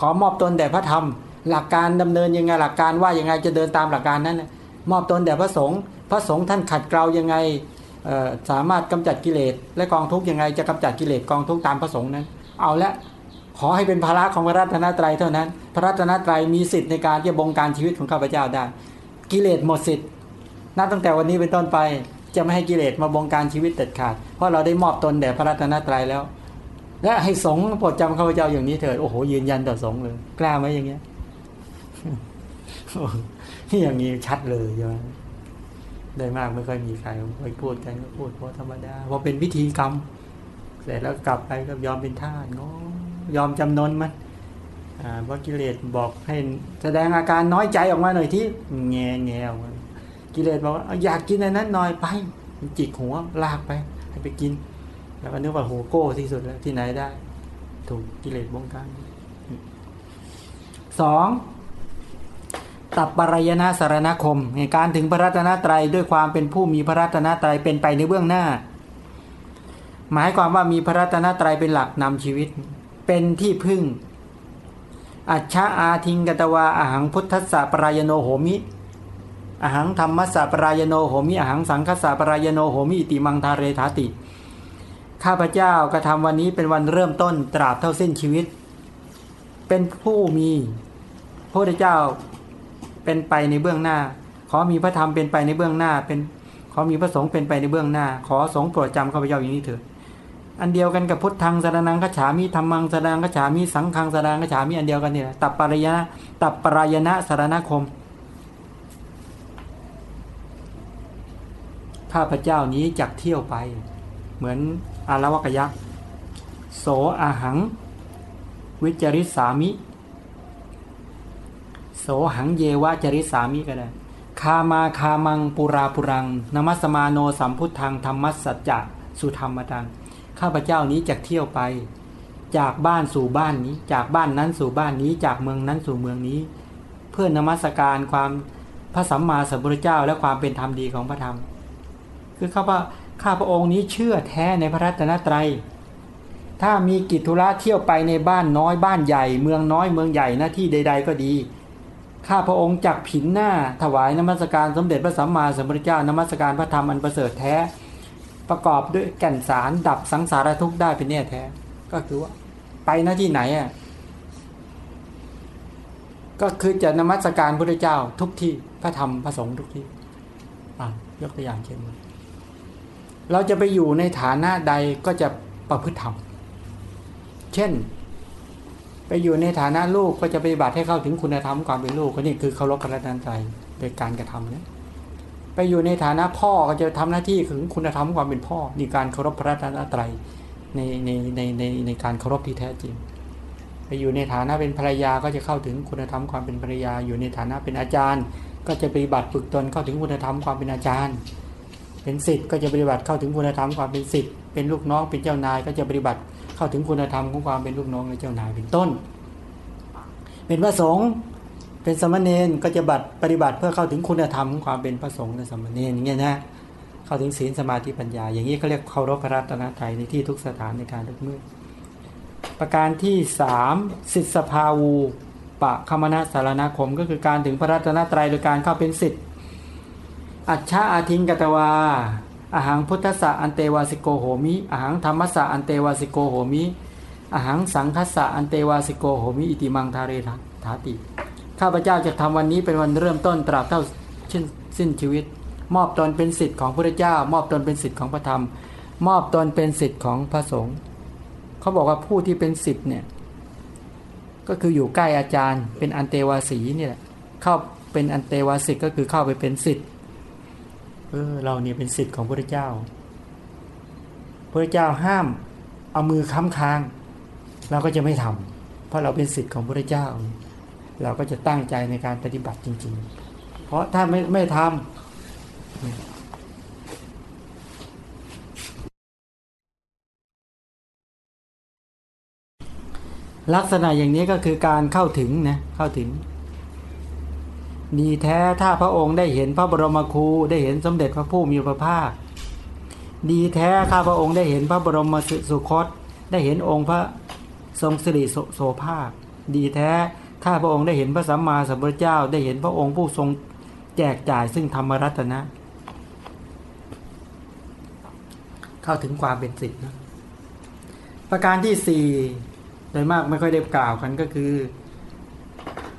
Speaker 1: ขอมอบตนแด่พระธรรม หลักการดำเนินยังไงหลักการว่ายังไงจะเดินตามหลักการนั้น มอบตนแด่พระสงฆ์พระสงฆ์ท่านขัดเกลายังไงสามารถกำจัดกิเลสและกองทุกยังไงจะกำจัดกิเลสกองทุกตามประสงค์นั้น เอาละขอให้เป็นภาระของพระรัตนตรัยเท่านั้น พระรัตนตรัยมีสิทธิ์ในการที่จะบงการชีวิตของข้าพเจ้าได้ กิเลสหมดสิทธิ์นับตั้งแต่วันนี้เป็นต้นไปจะไม่ให้กิเลสมาบงการชีวิตเด็ดขาด เพราะเราได้มอบตนแด่พระรัตนตรัยแล้ว และให้สงฆ์โปรดจำข้าพเจ้าอย่างนี้เถิดโอ้โหยืนยันต่อสงฆ์เลย กล้าไหมอย่างเงี้ย อย่างนี้ชัดเลยใช่ไหมได้มากไม่ค่อยมีใครไปพูดกันก็พูดเพราะธรรมดาพอเป็นวิธีกรรม เสร็จแล้วกลับไปก็ยอมเป็นท่านงยอมจำนนมันอ่าเพราะกิเลสบอกให้แสดงอาการน้อยใจออกมาหน่อยที่แง่แง่ออกมากิเลสบอกว่าอยากกินอันนั้นหน่อยไปจิกหัวลากไป ให้ไปกิน แล้วก็นึกว่าโหโก้ที่สุดแล้วที่ไหนได้ ถูกกิเลสบงการสอง ตับปรายณสารณคมในการถึงพระรัตนตรัยด้วยความเป็นผู้มีพระรัตนตรัยเป็นไปในเบื้องหน้า หมายความว่ามีพระรัตนตรัยเป็นหลักนำชีวิต เป็นที่พึ่ง อัชชาอาทิงกตวาอาหังพุทธสะปรายโนโหมิอาหังธรรมสะปรายโนโหมิอาหังสังคสะปรายโนโหมิติมังทาเรธาติ ข้าพเจ้ากระทำวันนี้เป็นวันเริ่มต้นตราบเท่าสิ้นชีวิต เป็นผู้มีพระเจ้า เป็นไปในเบื้องหน้า ขอมีพระธรรมเป็นไปในเบื้องหน้า เป็นขอมีพระสงฆ์เป็นไปในเบื้องหน้า ขอสงฆ์โปรดจำข้าพเจ้าอย่างนี้เถิดอันเดียวกันกับพุทธังสารนังกัจฉามิธรรมังสารนังกัจฉามิสังฆังสารนังกัจฉามิอันเดียวกันนี่แหละตับปรายะตับปรายณะสารณคม ข้าพเจ้านี้จักเที่ยวไป เหมือนอารวกยักษ์โสอาหัง วิจริสามิ โสหังเยวะจริสามิก็ได้คามาคามังปุราปุรังนมัสมาโนสัมพุทธังธรรมัสสัจจะสุธรรมตังข้าพเจ้านี้จะเที่ยวไป จากบ้านสู่บ้านนี้ จากบ้านนั้นสู่บ้านนี้จากเมืองนั้นสู่เมืองนี้ เพื่อนมัสการความพระสัมมาสัมพุทธเจ้าและความเป็นธรรมดีของพระธรรม คือข้าพข้าพระองค์นี้เชื่อแท้ในพระรัตนตรัย ถ้ามีกิจธุระเที่ยวไปในบ้านน้อยบ้านใหญ่ เมืองน้อยเมืองใหญ่หน้าที่ใด ๆ ก็ดี ข้าพระองค์จักผินหน้า ถวายนมัสการสมเด็จพระสัมมาสัมพุทธเจ้านมัสการพระธรรมอันประเสริฐแท้ ประกอบด้วยแก่นสารดับสังสารทุกข์ได้เป็นแน่แท้ ก็คือว่า ไปหน้าที่ไหนอะก็คือจะนมัสการพระเจ้าทุกที่พระธรรมพระสงฆ์ทุกที่อ่ายกตัวอย่างเช่น เราจะไปอยู่ในฐานะใดก็จะประพฤติธรรม เช่น ไปอยู่ในฐานะลูกก็จะปฏิบัติให้เข้าถึงคุณธรรมความเป็นลูกก็นี่คือเคารพพระรันตรัยโดยการกระทำเนี่ยไปอยู่ในฐานะพ่อก็จะทำหน้าที่ถึงคุณธรรมความเป็นพ่อนี่การเคารพพระรัตนตรัยในในในในในการเคารพที่แท้จริง ไปอยู่ในฐานะเป็นภรรยาก็จะเข้าถึงคุณธรรมความเป็นภรรยา อยู่ในฐานะเป็นอาจารย์ ก็จะปฏิบัติฝึกตนเข้าถึงคุณธรรมความเป็นอาจารย์ เป็นสิทธิ์ก็จะปฏิบัติเข้าถึงคุณธรรมความเป็นสิทธิ์ เป็นลูกน้องเป็นเจ้านาย ก็จะปฏิบัติเข้าถึงคุณธรรมของความเป็นลูกน้องและเจ้านายเป็นต้น เป็นพระสงฆ์เป็นสมณเณรก็จะบัตรปฏิบัติเพื่อเข้าถึงคุณธรรมของความเป็นพระสงฆ์และสมณเณรอย่างเงี้ยนะเข้าถึงศีลสมาธิปัญญา อย่างนี้เขาเรียกเคารพพระรัตนตรัยในที่ทุกสถานในการทุกเมื่อประการที่สามสิทธสภาวูปะคมนาสารนาคม ก็คือการถึงพระรัตนตรัยโดยการเข้าเป็นสิทธิ์อัจฉาอาทิงกตวา อาหังพุทธะอันเตวาสิโกโหมิอาหังธรรมะอันเตวาสิโกโหมิอาหังสังคัสสะอันเตวาสิโกโหมิอิติมังทาเรถาติ ข้าพเจ้าจะทำวันนี้เป็นวันเริ่มต้นตราบเท่าสิ้นชีวิต มอบตนเป็นสิทธิ์ของพระเจ้า มอบตนเป็นสิทธิ์ของพระธรรม มอบตนเป็นสิทธิ์ของพระสงฆ์เขาบอกว่าผู้ที่เป็นสิทธิ์เนี่ยก็คืออยู่ใกล้อาจารย์ เป็นอันเตวาสีเนี่ยเข้าเป็นอันเตวาสิกก็คือเข้าไปเป็นสิทธิ์ เออเราเนี่ยเป็นสิทธิ์ของพระเจ้าพระเจ้าห้ามเอามือค้ำค้าง เราก็จะไม่ทำเพราะเราเป็นสิทธิ์ของพระเจ้า เราก็จะตั้งใจในการปฏิบัติจริง ๆ เพราะถ้าไม่ไม่ทำลักษณะอย่างนี้ก็คือการเข้าถึงนะเข้าถึง ดีแท้ถ้าพระองค์ได้เห็นพระบรมครูได้เห็นสมเด็จพระผู้มีพระภาค ดีแท้ข้าพระองค์ได้เห็นพระบรมสุคต ได้เห็นองค์พระทรงสิริโสภาค ดีแท้ข้าพระองค์ได้เห็นพระสัมมาสัมพุทธเจ้า ได้เห็นพระองค์ผู้ทรงแจกจ่ายซึ่งธรรมรัตนะ เข้าถึงความเป็นสิทธินะประการที่สี่โดยมากไม่ค่อยได้กล่าวกันก็คือ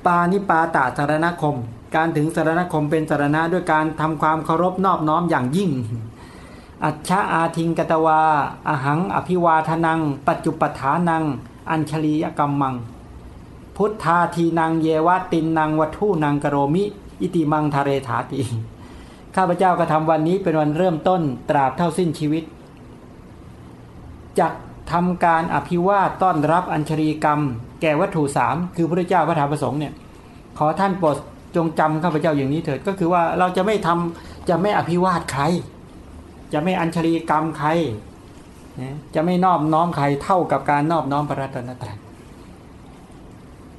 Speaker 1: ปานิปาตาสารณคม การถึงสารณคมเป็นสารณะด้วยการทำความเคารพนอบน้อมอย่างยิ่ง อัจฉาอาทิงกตวาอาหัง อภิวาทนัง ปัจจุปฐานัง อัญชลียกรรมมัง พุทธาทีนางเยวตินนางวัตถุนางกโรมิ อิติมังทะเรถาติข้าพเจ้ากระทำวันนี้เป็นวันเริ่มต้นตราบเท่าสิ้นชีวิตจักทำการอภิวาตต้อนรับอัญชลีกรรม แก่วัตถุสามคือพระเจ้าพระธรรมประสงค์เนี่ยขอท่านโปรด จงจำข้าพเจ้าอย่างนี้เถิดก็คือว่าเราจะไม่ทำจะไม่อภิวาทใคร จะไม่อัญชลีกรรมใครจะไม่นอบน้อมใครเท่ากับการนอบน้อมพระรัตนตรัย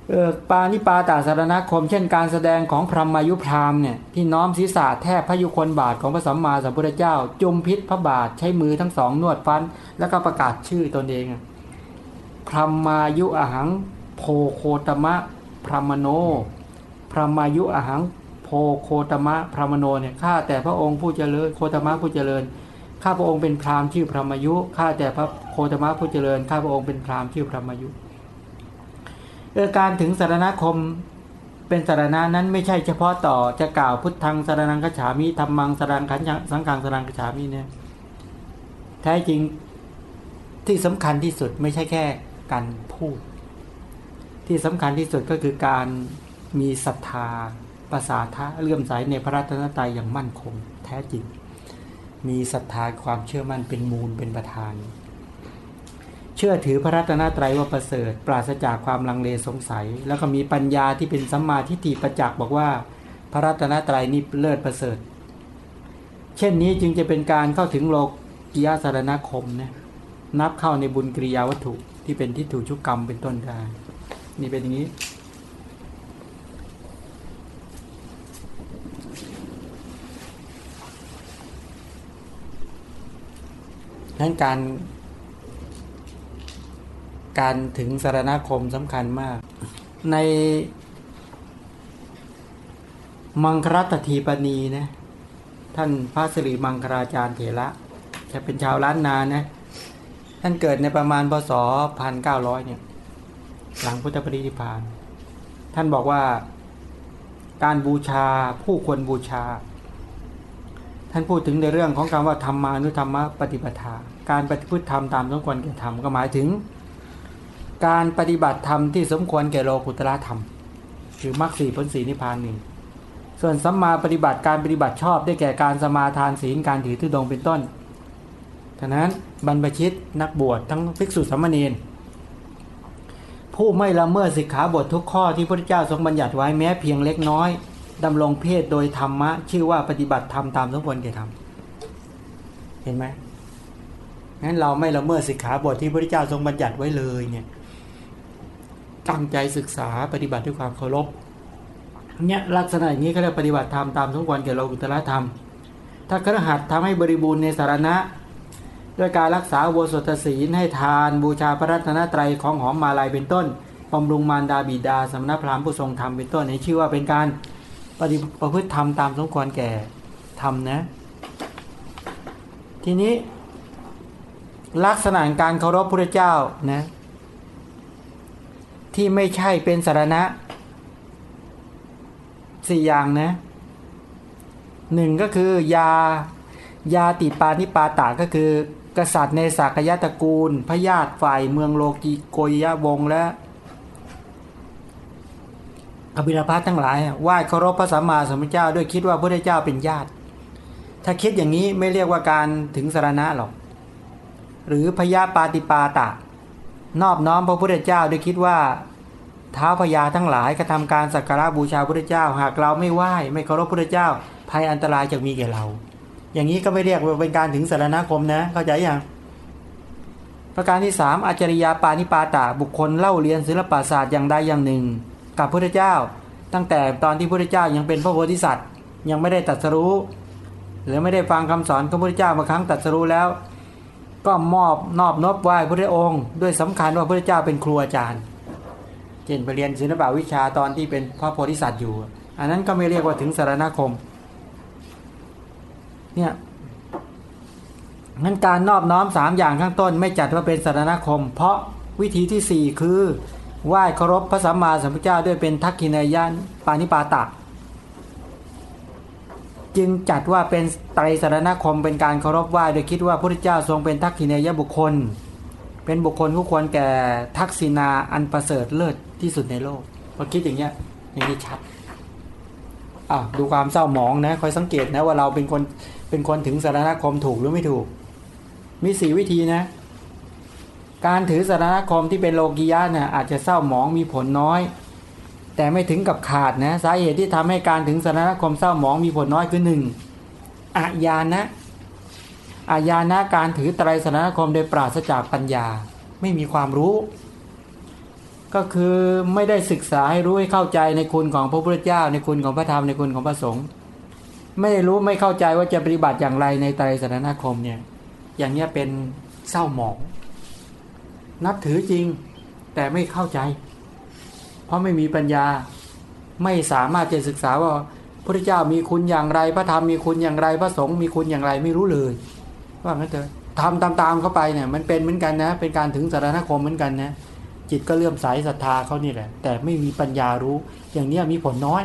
Speaker 1: เออปานิปาตาสารณคม เช่นการแสดงของพรหมายุพรามเนี่ยที่น้อมศีรษะแทบพระยุคนบาทของพระสัมมาสัมพุทธเจ้า จุมพิษพระบาทใช้มือทั้งสองนวดฟัน แล้วก็ประกาศชื่อตนเองพรหมายุอหัง โพโคตมะพรหมโน ระมายุอาหังโพโคตมะพระมโนเนี่ยข้าแต่พระองค์ผู้เจริญโคตมะผู้เจริญข้าพระองค์เป็นพราหมณ์ชื่อพระมายุข้าแต่พระโคตมะผู้เจริญข้าพระองค์เป็นพราหมณ์ชื่อพระมายุเออการถึงสารณคมเป็นสารณะนั้นไม่ใช่เฉพาะต่อจะกล่าวพุทธังสารนังกฉามิธรรมังสารังขันสังขังสารังกฉามิเนี่ยแท้จริงที่สำคัญที่สุดไม่ใช่แค่การพูด ที่สำคัญที่สุดก็คือการ มีศรัทธาภาษาทะเลื่อมใสในพระรัตนตรัยอย่างมั่นคงแท้จริง มีศรัทธาความเชื่อมั่นเป็นมูลเป็นประธาน เชื่อถือพระรัตนตรัยว่าประเสริฐ ปราศจากความลังเลสงสัย แล้วก็มีปัญญาที่เป็นสัมมาทิฏฐิประจักษ์บอกว่า พระรัตนตรัยนี้เลิศประเสริฐ เช่นนี้จึงจะเป็นการเข้าถึงโลกิยาสารณคมนะนับเข้าในบุญกิริยาวัตถุที่เป็นทิฏฐุชุกกรรมเป็นต้นได้นี่เป็นอย่างนี้ นั้นการการถึงสารณคมสำคัญมาก ในมังครัตทีปณีนะท่านพระสิริมังคราจารย์เถระจะเป็นชาวล้านนานะท่านเกิดในประมาณพศพันเก้าร้อยเนี่ย หลังพุทธปฏิพาน ท่านบอกว่าการบูชาผู้ควรบูชา ท่านพูดถึงในเรื่องของคำว่าธรรมานุธรรมปฏิปทา การปฏิพฤติธรรมตามสมควรแก่ธรรมก็หมายถึง การปฏิบัติธรรมที่สมควรแก่โลกุตละธรรม คือมรรคสี่ผลสีนิพพานหนึ่งส่วนสัมมาปฏิบัติการปฏิบัติชอบได้แก่การสมาทานศีลการถือทุดงเป็นต้นฉะนั้นบรรพชิตนักบวชทั้งภิกษุสามเณรผู้ไม่ละเมิดสิกขาบททุกข้อที่พระเจ้าทรงบัญญัติไว้แม้เพียงเล็กน้อย ดำรงเพศโดยธรรมะ ชื่อว่าปฏิบัติธรรมตามสมควรแก่ธรรมเห็นไหมงั้นเราไม่ละเมิดสิกขาบทที่พระเจ้าทรงบัญญัติไว้เลยเนี่ยตั้งใจศึกษาปฏิบัติด้วยความเคารพเนี่ยลักษณะอย่างนี้เขาเรียกปฏิบัติธรรมตามสมควรแก่โลกุตละธรรม ถ้าครหัสทำให้บริบูรณ์ในสารณะ ด้วยการรักษาโวสถศีลให้ทานบูชาพระรัตนตรัยของหอมมาลายเป็นต้นบำรุงมารดาบิดาสำนักพราหมณ์ผู้ทรงธรรมเป็นต้นในชื่อว่าเป็นการ ปฏิประพฤติธรรมตามสมควรแก่ธรรมนะ ทีนี้ลักษณะการเคารพพระเจ้านะที่ไม่ใช่เป็นสารณะสี่อย่างนะหนึ่งก็คือยายาติปานิปาตาก็คือกษัตริย์ในสากยะตระกูลพญาติฝ่ายเมืองโลกีโกยยะวงและ อภิรพัฒทั้งหลายไหว้เคารพพระสัมมาสัมพุทธเจ้าด้วยคิดว่าพระเจ้าเป็นญาติ ถ้าคิดอย่างนี้ไม่เรียกว่าการถึงสารณะหรอก หรือพญาปาติปาตะ นอบน้อมพระพุทธเจ้าด้วยคิดว่าเท้าพญาทั้งหลายกระทาการสักการะบูชาพระเจ้า หากเราไม่ไหว้ไม่เคารพพระเจ้า ภัยอันตรายจะมีแก่เรา อย่างนี้ก็ไม่เรียกว่าเป็นการถึงสารณคมนะ เข้าใจยังประการที่สามอาจริยาปานิปาตะบุคคลเล่าเรียนศิลปศาสตร์อย่างใดอย่างหนึ่ง กับพระเจ้า ตั้งแต่ตอนที่พระเจ้ายังเป็นพระโพธิสัตว์ ยังไม่ได้ตัดสรู้ หรือไม่ได้ฟังคำสอนของพระเจ้ามาครั้งตัดสรู้แล้ว ก็มอบนอบนบไหว้พระองค์ ด้วยสำคัญว่าพระเจ้าเป็นครูอาจารย์เช่นไปเรียนศิลปวิชาตอนที่เป็นพระโพธิสัตว์อยู่ อันนั้นก็ไม่เรียกว่าถึงสารณคมเนี่ยงั้นการนอบน้อมสามอย่างข้างต้นไม่จัดว่าเป็นสารณคม เพราะวิธีที่สี่คือ ไหว้เคารพพระสัมมาสัมพุทธเจ้าด้วยเป็นทักขินายานปานิปาตะ จึงจัดว่าเป็นไตรสารณคมเป็นการเคารพไหว้โดยคิดว่าพระพุทธเจ้าทรงเป็นทักขินายบุคคล เป็นบุคคลผู้ควรแก่ทักษิณาอันประเสริฐเลิศที่สุดในโลกพอคิดอย่างเงี้ยอย่างนี้ชัดอะดูความเศร้าหมองนะคอยสังเกตนะว่าเราเป็นคนเป็นคนถึงสารณคมถูกหรือไม่ถูก มีสี่วิธีนะ การถือสารณคมที่เป็นโลกียะเนะ่ะอาจจะเศร้าหมองมีผลน้อย แต่ไม่ถึงกับขาดนะสาเหตุที่ทำให้การถึงสารณคมเศร้าหมองมีผลน้อยคือหนึ่งอาญานะอาญานะการถือไตรสารณคมโดยปราศจากปัญญา ไม่มีความรู้ ก็คือไม่ได้ศึกษาให้รู้ให้เข้าใจในคุณของพระพุทธเจ้า ในคุณของพระธรรมในคุณของพระสงฆ์ไม่ได้รู้ไม่เข้าใจว่าจะปฏิบัติอย่างไรในไตรสารณคมเนี่ยอย่างเนี้ยเป็นเศร้าหมอง นับถือจริง แต่ไม่เข้าใจ เพราะไม่มีปัญญา ไม่สามารถจะศึกษาว่าพระเจ้ามีคุณอย่างไร พระธรรมมีคุณอย่างไร พระสงฆ์มีคุณอย่างไรไม่รู้เลย ว่างั้นเถอะทำตามๆเข้าไปเนี่ยมันเป็นเหมือนกันนะ เป็นการถึงสารณคมเหมือนกันนะ จิตก็เลื่อมใสศรัทธาเขานี่แหละ แต่ไม่มีปัญญารู้ อย่างนี้มีผลน้อย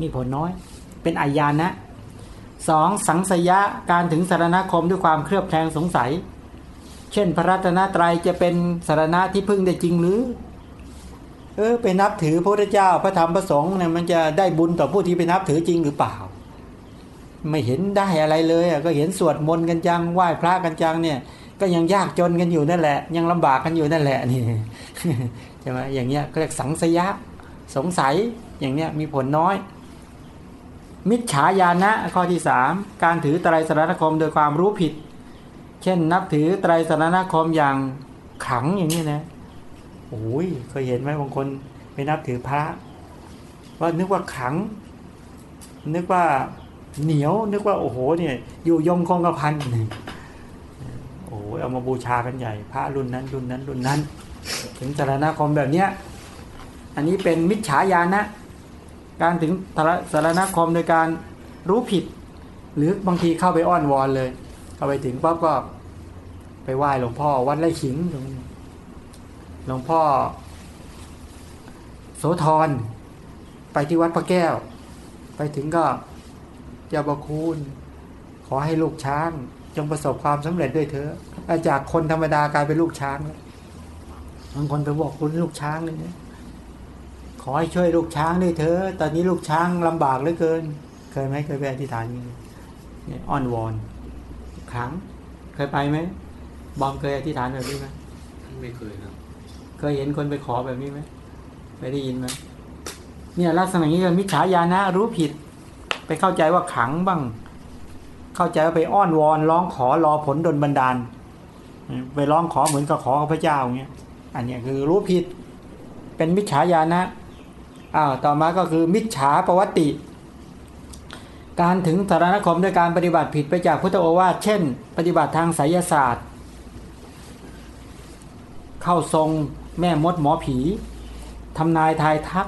Speaker 1: มีผลน้อย เป็นอายานะสองสังสยะการถึงสารณคมด้วยความเครือบแคลงสงสัย เช่นพระรัตนตรัยจะเป็นสารณะที่พึ่งได้จริงหรือ เออไปนับถือพระพุทธเจ้าพระธรรมพระสงฆ์เนี่ยมันจะได้บุญต่อผู้ที่ไปนับถือจริงหรือเปล่า ไม่เห็นได้อะไรเลยอะก็เห็นสวดมนต์กันจังไหว้พระกันจังเนี่ย ก็ยังยากจนกันอยู่นั่นแหละ ยังลำบากกันอยู่นั่นแหละนี่ใช่ไหมอย่างเงี้ยก็เรียกสังสยะสงสัยอย่างเนี้ยมีผลน้อย มิจฉาญาณะข้อที่สามการถือไตรสารคมโดยความรู้ผิด เช่นนับถือไตรสรณคมอย่างขังอย่างนี้นะโอ้ยเคยเห็นไหมบางคนไปนับถือพระ ว่านึกว่าขัง นึกว่าเหนียว นึกว่าโอ้โหเนี่ย อยู่ยงคงกระพันโอ้ยเอามาบูชากันใหญ่ พระรุ่นนั้นรุ่นนั้นรุ่นนั้น ถึงสารณคมแบบเนี้ยอันนี้เป็นมิจฉาญาณนะการถึงสารณคมโดยการรู้ผิด หรือบางทีเข้าไปอ้อนวอนเลย เข้าไปถึงปั๊บก็ไปไหว้หลวงพ่อวัดไร่ขิงหลวงพ่อ โสธรไปที่วัดพระแก้ว ไปถึงก็เจ้าประคุณขอให้ลูกช้าง จงประสบความสำเร็จด้วยเถอะจากคนธรรมดากลายเป็นลูกช้างบางคนไปบอกคุณลูกช้างเลยนี่ยขอให้ช่วยลูกช้างด้วยเถอะตอนนี้ลูกช้างลำบากเหลือเกิน เคยไหมเคยไปอธิษฐานนี้เนี่อ้อนวอน ครั้ง เคยไปไหมบอมเคยอธิษฐานแบบนี้ไหม
Speaker 2: ไม่เคยครับ
Speaker 1: เคยเห็นคนไปขอแบบนี้ไหมไปได้ยินไหมเนี่ยลักษณะนี้ก็มิจฉาญาณะรู้ผิด ไปเข้าใจว่าขังบ้าง เข้าใจว่าไปอ้อนวอนร้องขอรอผลดลบันดาล ไปร้องขอเหมือนกับขอพระเจ้าอย่างเงี้ย อันนี้คือรู้ผิด เป็นมิจฉาญาณะอ้าวต่อมาก็คือมิจฉาประวัติ การถึงสารณคมด้วยการปฏิบัติผิดไปจากพุทธโอวาทเช่น ปฏิบัติทางไสยศาสตร์ เข้าทรงแม่มดหมอผีทำนายทายทัก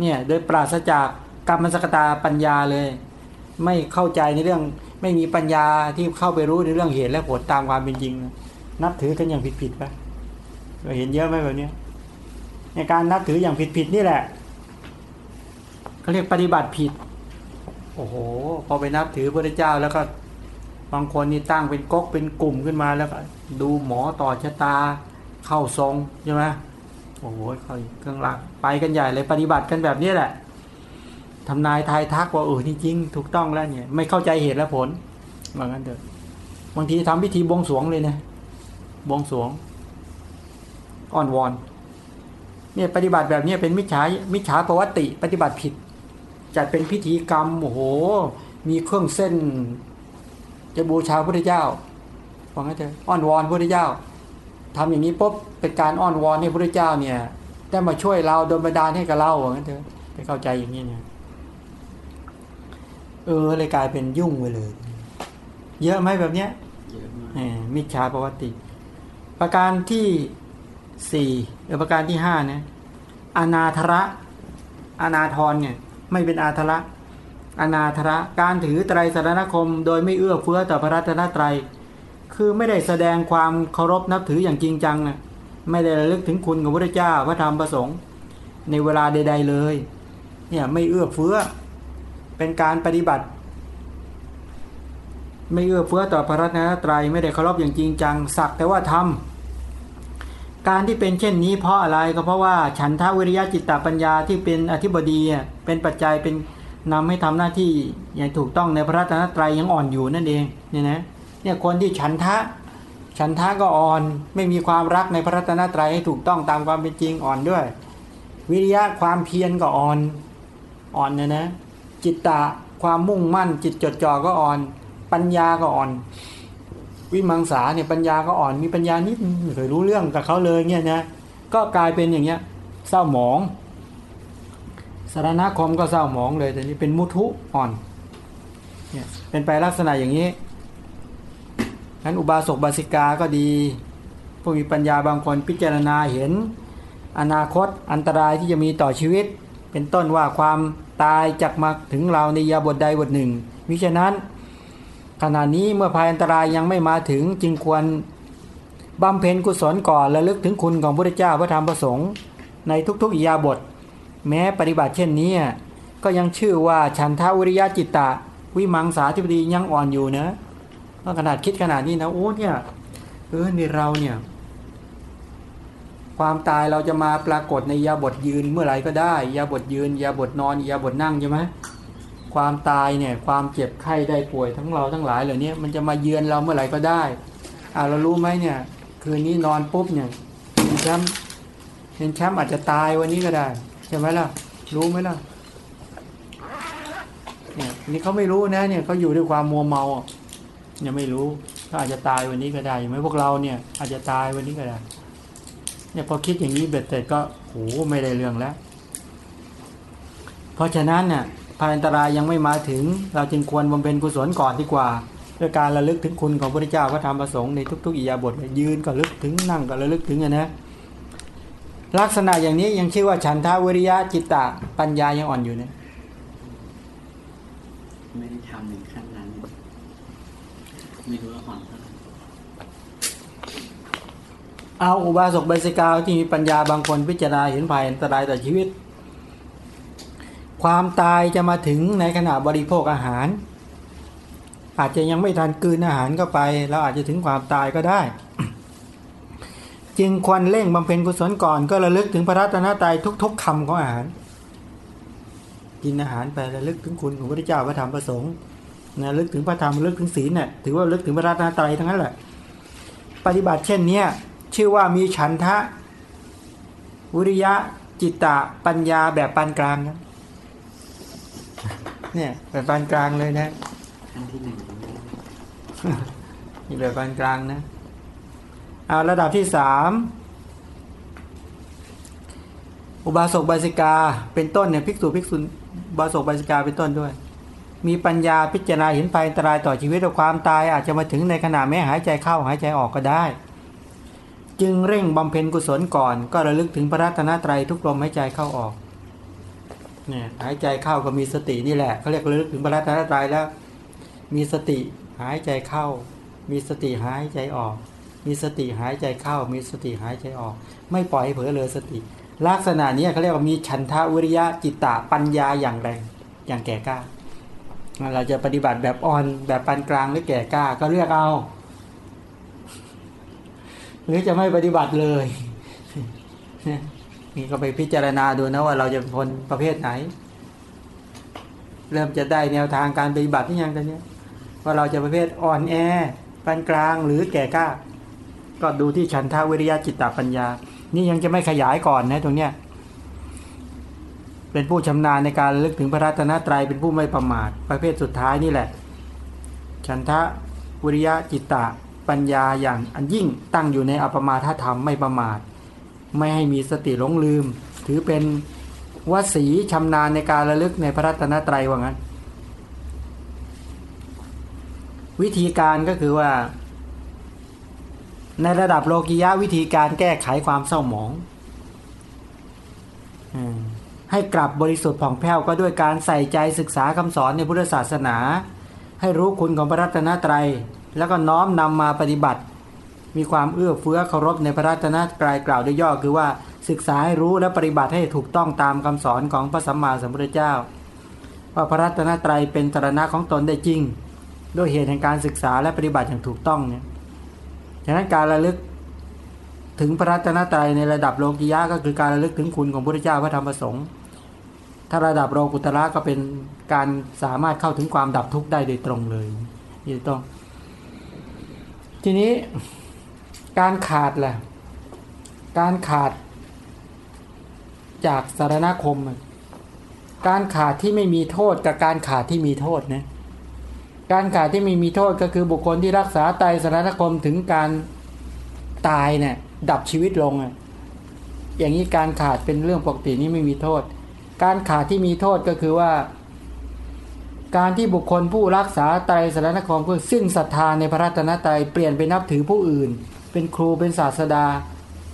Speaker 1: เนี่ยโดยปราศจากกรรมสกตาปัญญาเลย ไม่เข้าใจในเรื่องไม่มีปัญญาที่เข้าไปรู้ในเรื่องเหตุและผลตามความเป็นจริง นับถือกันอย่างผิดๆปะเราเห็นเยอะไหมแบบนี้ในการนับถืออย่างผิดๆนี่แหละเขาเรียกปฏิบัติผิด โอ้โห พอไปนับถือพระเจ้าแล้วก็บางคนนี่ตั้งเป็นก๊กเป็นกลุ่มขึ้นมาแล้วก็ดูหมอต่อชะตาเข้าทรงใช่ไหมโอ้โหเขาเครื่องรางไปกันใหญ่เลยปฏิบัติกันแบบนี้แหละทำนายทายทักว่าเออจริงๆถูกต้องแล้วเนี่ย ไม่เข้าใจเหตุและผลเหมือนกันเถอะบางทีทำพิธีบวงสรวงเลยนะบวงสรวงอ้อนวอนเนี่ยปฏิบัติแบบนี้เป็นมิจฉามิจฉาประวัติ ปฏิบัติผิด จัดเป็นพิธีกรรมโอ้โห มีเครื่องเส้น จะบูชาพระเจ้าฟังให้เถอะอ้อนวอนพระเจ้าทำอย่างนี้ปุ๊บเป็นการอ้อนวอนให้พระเจ้าเนี่ยได้มาช่วยเราโดนบันดาลให้กับเราว่างั้นเถอะไปเข้าใจอย่างนี้เนี่ยเออเลยกลายเป็นยุ่งไปเลย เยอะไหมแบบเนี้ย
Speaker 2: เยอะมาก
Speaker 1: แหมมิจฉาประวัติ ประการที่สี่หรือประการที่ห้าเนี่ยอนาธระอนาทรเนี่ย ไม่เป็นอาธระอนาธระการถือไตรสารณคม โดยไม่เอื้อเฟื้อต่อพระรัตนตรัย คือไม่ได้แสดงความเคารพนับถืออย่างจริงจังนะไม่ได้ระลึกถึงคุณของพระเจ้าพระธรรมประสงค์ในเวลาใด ๆเลยเนี่ยไม่เอื้อเฟื้อเป็นการปฏิบัติ ไม่เอื้อเฟื้อต่อพระรัตนตรัยไม่ได้เคารพอย่างจริงจังสักแต่ว่าทำการที่เป็นเช่นนี้เพราะอะไรก็เพราะว่าฉันทาวิริยะจิตตปัญญาที่เป็นอธิบดีอะ เป็นปัจจัยเป็นนำให้ทำหน้าที่อย่างถูกต้องในพระรัตนตรัยยังอ่อนอยู่นั่นเองเนี่ยนะเนี่ยคนที่ฉันทะ ฉันทะก็อ่อนไม่มีความรักในพระรัตนตรัยให้ถูกต้องตามความเป็นจริงอ่อนด้วย วิริยะความเพียรก็อ่อนอ่อนเนี่ยนะ จิตตะความมุ่งมั่น จิตจดจ่อก็อ่อน ปัญญาก็อ่อน วิมังสาเนี่ยปัญญาก็อ่อนมีปัญญานิดเคยรู้เรื่องกับเขาเลยเนี่ยนะก็กลายเป็นอย่างเงี้ยเศร้าหมองารณคมก็เศร้าหมองเลยแต่นี้เป็นมุทุอ่อนเนี่ยเป็นไปลักษณะอย่างนี้นั้นอุบาสกบาสิกาก็ดี ผู้มีปัญญาบางคนพิจารณาเห็น อนาคตอันตรายที่จะมีต่อชีวิต เป็นต้นว่าความตายจักมาถึงเราในยาบทใดบทหนึ่งมิฉะนั้น ขณะนี้เมื่อภัยอันตรายยังไม่มาถึงจึงควรบำเพ็ญกุศลก่อนและลึกถึงคุณของพระเจ้าพระธรรมพระสงฆ์ในทุกๆอิยาบท แม้ปฏิบัติเช่นนี้ก็ยังชื่อว่าฉันทาวิริยะจิตตะ วิมังสาธิปดียังอ่อนอยู่นะว่าขนาดคิดขนาดนี้นะโอ้เนี่ยเออนี่เราเนี่ย ความตายเราจะมาปรากฏในยาบทยืนเมื่อไหร่ก็ได้ ยาบทยืน ยาบทนอน ยาบทนั่งใช่ไหมความตายเนี่ย ความเจ็บไข้ได้ป่วยทั้งเราทั้งหลายเหล่านี้มันจะมาเยือนเราเมื่อไหร่ก็ได้อ่าเรารู้ไหมเนี่ย คืนนี้นอนปุ๊บเนี่ยเป็นแชมป์เป็นแชมป์อาจจะตายวันนี้ก็ได้ ใช่ไหมล่ะ รู้ไหมล่ะเนี่ยนี่เขาไม่รู้นะเนี่ยเขาอยู่ด้วยความมัวเมาอ่ยไม่รู้เขาอาจจะตายวันนี้ก็ได้ยังไหมพวกเราเนี่ย อาจจะตายวันนี้ก็ได้เนี่ยพอคิดอย่างนี้เบ็ดเสร็จก็โหไม่ได้เรื่องแล้ว เพราะฉะนั้นเนี่ยภัยอันตรายยังไม่มาถึง เราจึงควรบำเพ็ญกุศลก่อนดีกว่าด้วยการระลึกถึงคุณของพระพุทธเจ้าพระธรรมประสงค์ในทุกๆอิยาบทยยืนก็ระลึกถึงนั่งก็ระลึกถึงอะนะ ลักษณะอย่างนี้ยังชื่อว่าฉันทาวิริยะจิตตะปัญญายังอ่อนอยู่เนี่ย
Speaker 2: ไม่ได้ทำถึงขั้นนั้น ไม่รู้ว่าอ่อนเท่าไหร่
Speaker 1: เอาอุบาสกบาสิกาที่มีปัญญาบางคนพิจารณาเห็นภัยอันตรายต่อชีวิต ความตายจะมาถึงในขณะบริโภคอาหาร อาจจะยังไม่ทันกลืนอาหารเข้าไปเราอาจจะถึงความตายก็ได้ จึงควรเร่งบำเพ็ญกุศลก่อน ก็ระลึกถึงพระรัตนตรัยทุก ๆคำของอาหาร กินอาหารไประลึกถึงคุณของพระเจ้าพระธรรมพระสงฆ์นะระลึกถึงพระธรรมระลึกถึงศีลเนี่ยถือว่าระลึกถึงพระรัตนตรัยทั้งนั้นแหละ ปฏิบัติเช่นเนี้ยชื่อว่ามีฉันทะ วิริยะจิตตะปัญญาแบบปานกลางนะเนี่ยแบบปานกลางเลยนะ
Speaker 2: ขั้นที่หนึ่งยังไม่ได้
Speaker 1: นี่แบบปานกลางนะ เอาระดับที่สามอุบาสกบาสิกาเป็นต้นเนี่ยภิกษุภิกษุอุบาสกบาสิกาเป็นต้นด้วย มีปัญญาพิจารณาเห็นภัยอันตรายต่อชีวิตและความตายอาจจะมาถึงในขณะแม้หายใจเข้าหายใจออกก็ได้ จึงเร่งบำเพ็ญกุศลก่อน ก็ระลึกถึงพระรัตนตรัยทุกลมหายใจเข้าออกเนี่ยหายใจเข้าก็มีสตินี่แหละเขาเรียกระลึกถึงพระรัตนตรัยแล้ว มีสติหายใจเข้า มีสติหายใจออก มีสติหายใจเข้า มีสติหายใจออก ไม่ปล่อยให้เผลอเลยสติ ลักษณะนี้เขาเรียกว่ามีฉันทะวิริยะจิตตะปัญญาอย่างแรงอย่างแก่กล้า เราจะปฏิบัติแบบอ่อนแบบปานกลางหรือแก่กล้าก็เลือกเอา หรือจะไม่ปฏิบัติเลยนี่ก็ไปพิจารณาดูนะว่าเราจะเป็นคนประเภทไหน เริ่มจะได้แนวทางการปฏิบัตินี่ยังตอนเนี้ยว่าเราจะประเภทอ่อนแอปานกลางหรือแก่กล้า ก็ดูที่ฉันทาวิริยะจิตตปัญญา นี่ยังจะไม่ขยายก่อนนะตรงเนี้ยเป็นผู้ชำนาญในการระลึกถึงพระรัตนตรัยเป็นผู้ไม่ประมาท ประเภทสุดท้ายนี่แหละ ฉันทะวิริยะจิตตปัญญาอย่างอันยิ่งตั้งอยู่ในอัปมาทธรรมไม่ประมาท ไม่ให้มีสติหลงลืม ถือเป็นวสีชำนาญในการระลึกในพระรัตนตรัยว่างั้น วิธีการก็คือว่า ในระดับโลกิยะวิธีการแก้ไขความเศร้าหมองให้กลับบริสุทธิ์ผ่องแผ้วก็ด้วยการใส่ใจศึกษาคำสอนในพุทธศาสนา ให้รู้คุณของพระรัตนตรัย แล้วก็น้อมนำมาปฏิบัติ มีความเอื้อเฟื้อเคารพในพระรัตนตรัยกล่าวด้วยย่อคือว่าศึกษาให้รู้และปฏิบัติให้ถูกต้องตามคำสอนของพระสัมมาสัมพุทธเจ้า ว่าพระรัตนตรัยเป็นสรณะของตนได้จริง ด้วยเหตุแห่งการศึกษาและปฏิบัติอย่างถูกต้องเนี่ย ฉะนั้นการระลึกถึงพระรัตนตรัยในระดับโลกิยะก็คือการระลึกถึงคุณของพระพุทธเจ้าพระธรรมประสงค์ ถ้าระดับโลกุตระก็เป็นการสามารถเข้าถึงความดับทุกข์ได้โดยตรงเลยนี่ต้อง ทีนี้การขาดแหละการขาดจากสารณคม การขาดที่ไม่มีโทษกับการขาดที่มีโทษนะ การขาดที่ไม่มีโทษก็คือบุคคลที่รักษาไตรสารณคมถึงการตายเนี่ยดับชีวิตลงอะอย่างนี้การขาดเป็นเรื่องปกตินี่ไม่มีโทษ การขาดที่มีโทษก็คือว่า การที่บุคคลผู้รักษาไตรสารณคมเพื่อซึ่งศรัทธาในพระรัตนตรัยเปลี่ยนไปนับถือผู้อื่น เป็นครูเป็นศาสดา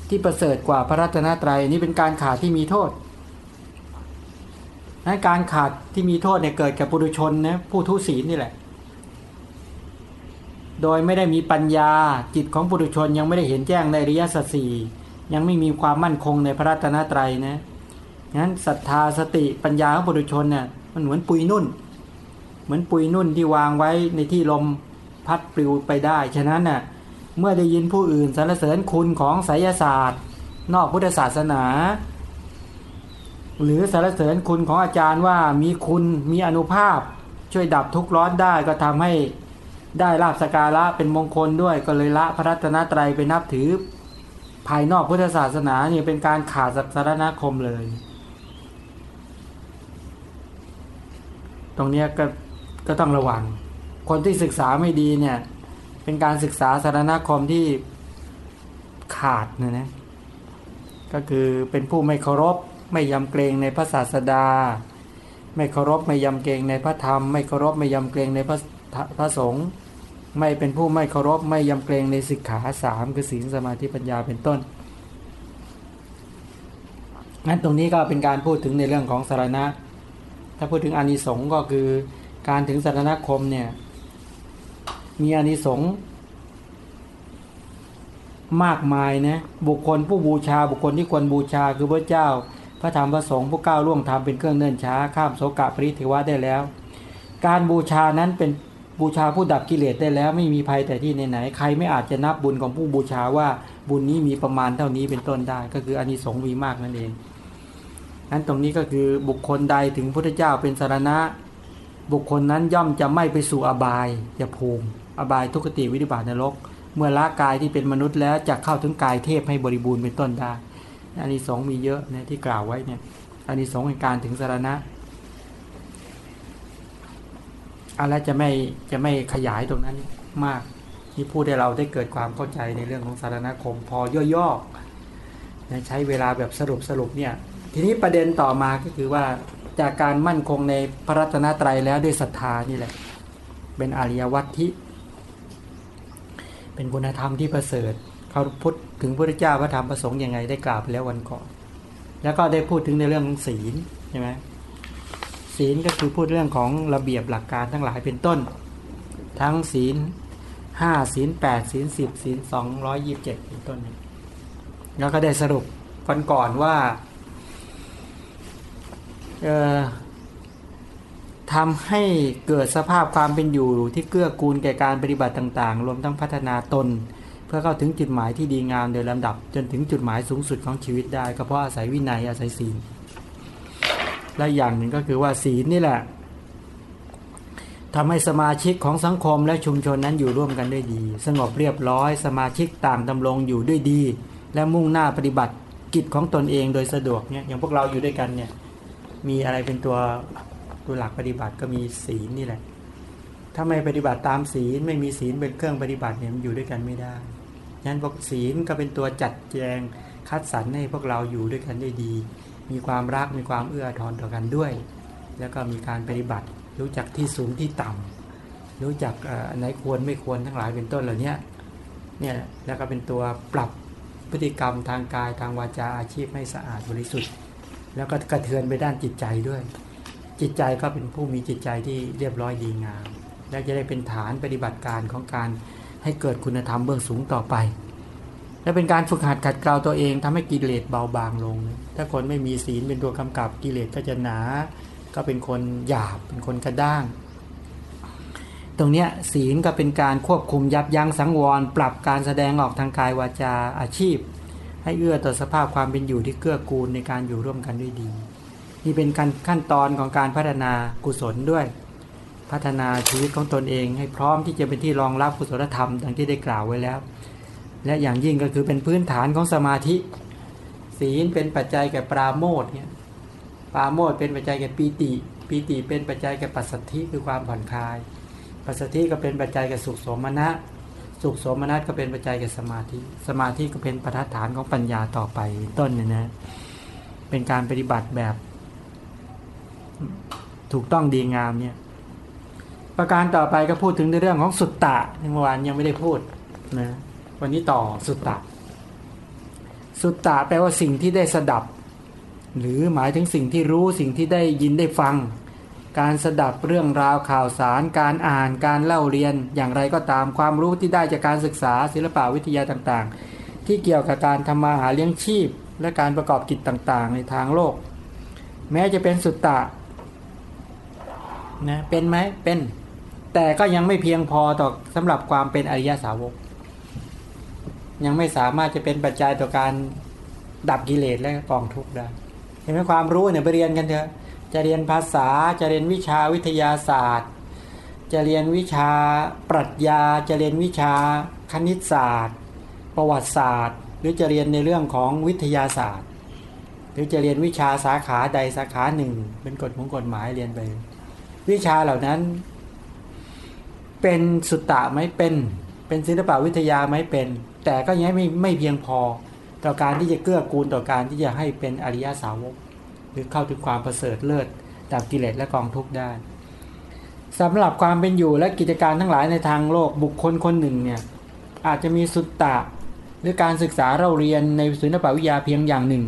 Speaker 1: ที่ประเสริฐกว่าพระรัตนตรัยนี่เป็นการขาดที่มีโทษนั้นการขาดที่มีโทษเนี่ยเกิดกับปุถุชนนะผู้ทุศีลนี่แหละ โดยไม่ได้มีปัญญา จิตของปุถุชนยังไม่ได้เห็นแจ้งในริยสัจสี่ยังไม่มีความมั่นคงในพระรัตนตรัยนะงั้นศรัทธาสติปัญญาของปุถุชนเนี่ยมันเหมือนปุยนุ่น เหมือนปุยนุ่นที่วางไว้ในที่ลมพัดปลิวไปได้ ฉะนั้นน่ะเมื่อได้ยินผู้อื่นสรรเสริญคุณของไสยศาสตร์ นอกพุทธศาสนา หรือสรรเสริญคุณของอาจารย์ว่ามีคุณมีอนุภาพช่วยดับทุกข์ร้อนได้ก็ทำให้ ได้ลาบสการะเป็นมงคลด้วยก็เลยละพระรัตนตรัยไปนับถือ ภายนอกพุทธศาสนาเนี่ยเป็นการขาดสารณคมเลย ตรงนี้ก็ก็ต้องระวัง คนที่ศึกษาไม่ดีเนี่ย เป็นการศึกษาสารณคมที่ขาดนะนะก็คือเป็นผู้ไม่เคารพไม่ยำเกรงในพระศาสดา ไม่เคารพไม่ยำเกรงในพระธรรม ไม่เคารพไม่ยำเกรงในพระพระสงฆ์ ไม่เป็นผู้ไม่เคารพไม่ยำเกรงในสิกขาสามคือศีลสมาธิปัญญาเป็นต้นงั้นตรงนี้ก็เป็นการพูดถึงในเรื่องของสารณะ ถ้าพูดถึงอานิสงส์ก็คือการถึงสารณคมเนี่ยมีอานิสงส์มากมายนะบุคคลผู้บูชาบุคคลที่ควรบูชาคือพระเจ้า พระธรรมพระสงฆ์ผู้ก้าวล่วงธรรมเป็นเครื่องเนิ่นช้า ข้ามโสกะปริเทวะได้แล้ว การบูชานั้นเป็น บูชาผู้ดับกิเลสได้แล้วไม่มีภัยแต่ที่ไหนๆใครไม่อาจจะนับบุญของผู้บูชาว่าบุญนี้มีประมาณเท่านี้เป็นต้นได้ ก็คืออานิสงส์มีมากนั่นเองนั้นตรงนี้ก็คือบุคคลใดถึงพระเจ้าเป็นสารณะ บุคคลนั้นย่อมจะไม่ไปสู่อบายจะภูมิ อบายทุกติวิธิบาตนรก เมื่อละกายที่เป็นมนุษย์แล้วจะเข้าถึงกายเทพให้บริบูรณ์เป็นต้นได้อันนี้สองมีเยอะนะที่กล่าวไว้เนี่ยอันนี้สองในการถึงสารณะ อะไรจะไม่จะไม่ขยายตรงนั้นมากที่พูดให้เราได้เกิดความเข้าใจในเรื่องของสารณคม พอย่อๆใช้เวลาแบบสรุปสรุปเนี่ยทีนี้ประเด็นต่อมาก็คือว่าจากการมั่นคงในพระรัตนตรัยแล้วด้วยศรัทธานี่แหละ เป็นอริยวัตที่เป็นคุณธรรมที่ประเสริฐเขาพูดถึงพระเจ้าพระธรรมประสงค์ยังไงได้กล่าวไปแล้ววันก่อนแล้วก็ได้พูดถึงในเรื่องของศีลใช่ไหม ศีลก็คือพูดเรื่องของระเบียบหลักการทั้งหลายเป็นต้น ทั้งศีลห้าศีลแปดศีลสิบศีลสองร้อยยิบเจ็ดเป็นต้นแล้วก็ได้สรุปวันก่อนว่าทำให้เกิดสภาพความเป็นอยู่ที่เกื้อกูลแก่การปฏิบัติต่างๆ รวมทั้งพัฒนาตน เพื่อเข้าถึงจุดหมายที่ดีงามโดยลำดับ จนถึงจุดหมายสูงสุดของชีวิตได้ก็เพราะอาศัยวินัยอาศัยศีล และอย่างหนึ่งก็คือว่าศีลนี่แหละทำให้สมาชิกของสังคมและชุมชนนั้นอยู่ร่วมกันด้วยดี สงบเรียบร้อย สมาชิกต่างดำรงอยู่ด้วยดี และมุ่งหน้าปฏิบัติกิจของตนเองโดยสะดวกเนี่ยอย่างพวกเราอยู่ด้วยกันเนี่ยมีอะไรเป็นตัวตัวหลักปฏิบัติก็มีศีลนี่แหละ ถ้าไม่ปฏิบัติตามศีลไม่มีศีลเป็นเครื่องปฏิบัติเนี่ยมันอยู่ด้วยกันไม่ได้ฉะนั้นพวกศีลก็เป็นตัวจัดแจงคัดสรรให้พวกเราอยู่ด้วยกันได้ดี มีความรักมีความเอื้อทอนต่อกันด้วย แล้วก็มีการปฏิบัติ รู้จักที่สูงที่ต่ำรู้จักอันไหนควรไม่ควรทั้งหลายเป็นต้นเหล่านี้เนี่ยแล้วก็เป็นตัวปรับพฤติกรรมทางกายทางวาจาอาชีพให้สะอาดบริสุทธิ์ แล้วก็กระเทือนไปด้านจิตใจด้วย จิตใจก็เป็นผู้มีจิตใจที่เรียบร้อยดีงาม และจะได้เป็นฐานปฏิบัติการของการให้เกิดคุณธรรมเบื้องสูงต่อไป และเป็นการฝึกหัดขัดเกลาตัวเองทำให้กิเลสเบาบางลง ถ้าคนไม่มีศีลเป็นตัวกำกับกิเลสก็จะหนา ก็เป็นคนหยาบเป็นคนกระด้าง ตรงนี้ศีลก็เป็นการควบคุมยับยั้งสังวร ปรับการแสดงออกทางกายวาจาอาชีพ ให้เอื้อต่อสภาพความเป็นอยู่ที่เกื้อกูลในการอยู่ร่วมกันด้วยดี นี่เป็นขั้นขั้นตอนของการพัฒนากุศลด้วย พัฒนาชีวิตของตนเองให้พร้อมที่จะเป็นที่รองรับกุศลธรรมดังที่ได้กล่าวไว้แล้ว และอย่างยิ่งก็คือเป็นพื้นฐานของสมาธิ ศีลเป็นปัจจัยแก่ปราโมทเนี่ยปราโมทเป็นปัจจัยแก่ปีติปีติเป็นปัจจัยแก่ปัสสัทธิคือความผ่อนคลายปัสสัทธิก็เป็นปัจจัยแก่สุขสมณะ สุขสมนัตก็เป็นปัจจัยแก่สมาธิ สมาธิก็เป็นประฐานของปัญญาต่อไปต้นเนี่ยนะเป็นการปฏิบัติแบบถูกต้องดีงามเนี่ยประการต่อไปก็พูดถึงในเรื่องของสุตตะเมื่อวานยังไม่ได้พูดนะ วันนี้ต่อสุตตะ สุตตะแปลว่าสิ่งที่ได้สดับ หรือหมายถึงสิ่งที่รู้สิ่งที่ได้ยินได้ฟัง การสดับเรื่องราวข่าวสาร การอ่านการเล่าเรียนอย่างไรก็ตามความรู้ที่ได้จากการศึกษาศิลปวิทยาต่างๆ ที่เกี่ยวกับการทำมาหาเลี้ยงชีพ และการประกอบกิจต่างๆ ในทางโลก แม้จะเป็นสุตตะนะเป็นไหมเป็นแต่ก็ยังไม่เพียงพอต่อสำหรับความเป็นอริยสาวก ยังไม่สามารถจะเป็นปัจจัยต่อการดับกิเลสและกองทุกข์ได้เห็นไหมความรู้เนี่ยไปเรียนกันเถอะ จะเรียนภาษาจะเรียนวิชาวิทยาศาสตร์ จะเรียนวิชาปรัชญา จะเรียนวิชาคณิตศาสตร์ ประวัติศาสตร์ หรือจะเรียนในเรื่องของวิทยาศาสตร์ หรือจะเรียนวิชาสาขาใดสาขาหนึ่ง เป็นกฎของกฎหมายเรียนไป วิชาเหล่านั้น เป็นสุตตะไหมเป็น เป็นศิลปวิทยาไหมเป็น แต่ก็ยังไม่ไม่เพียงพอต่อการที่จะเกื้อกูลต่อการที่จะให้เป็นอริยสาวก หรือเข้าถึงความประเสริฐเลิศดับกิเลสและกองทุกข์ได้สำหรับความเป็นอยู่และกิจการทั้งหลายในทางโลกบุคคลคนหนึ่งเนี่ยอาจจะมีสุตตะหรือการศึกษาเราเรียนในศิลปวิทยาเพียงอย่างหนึ่ง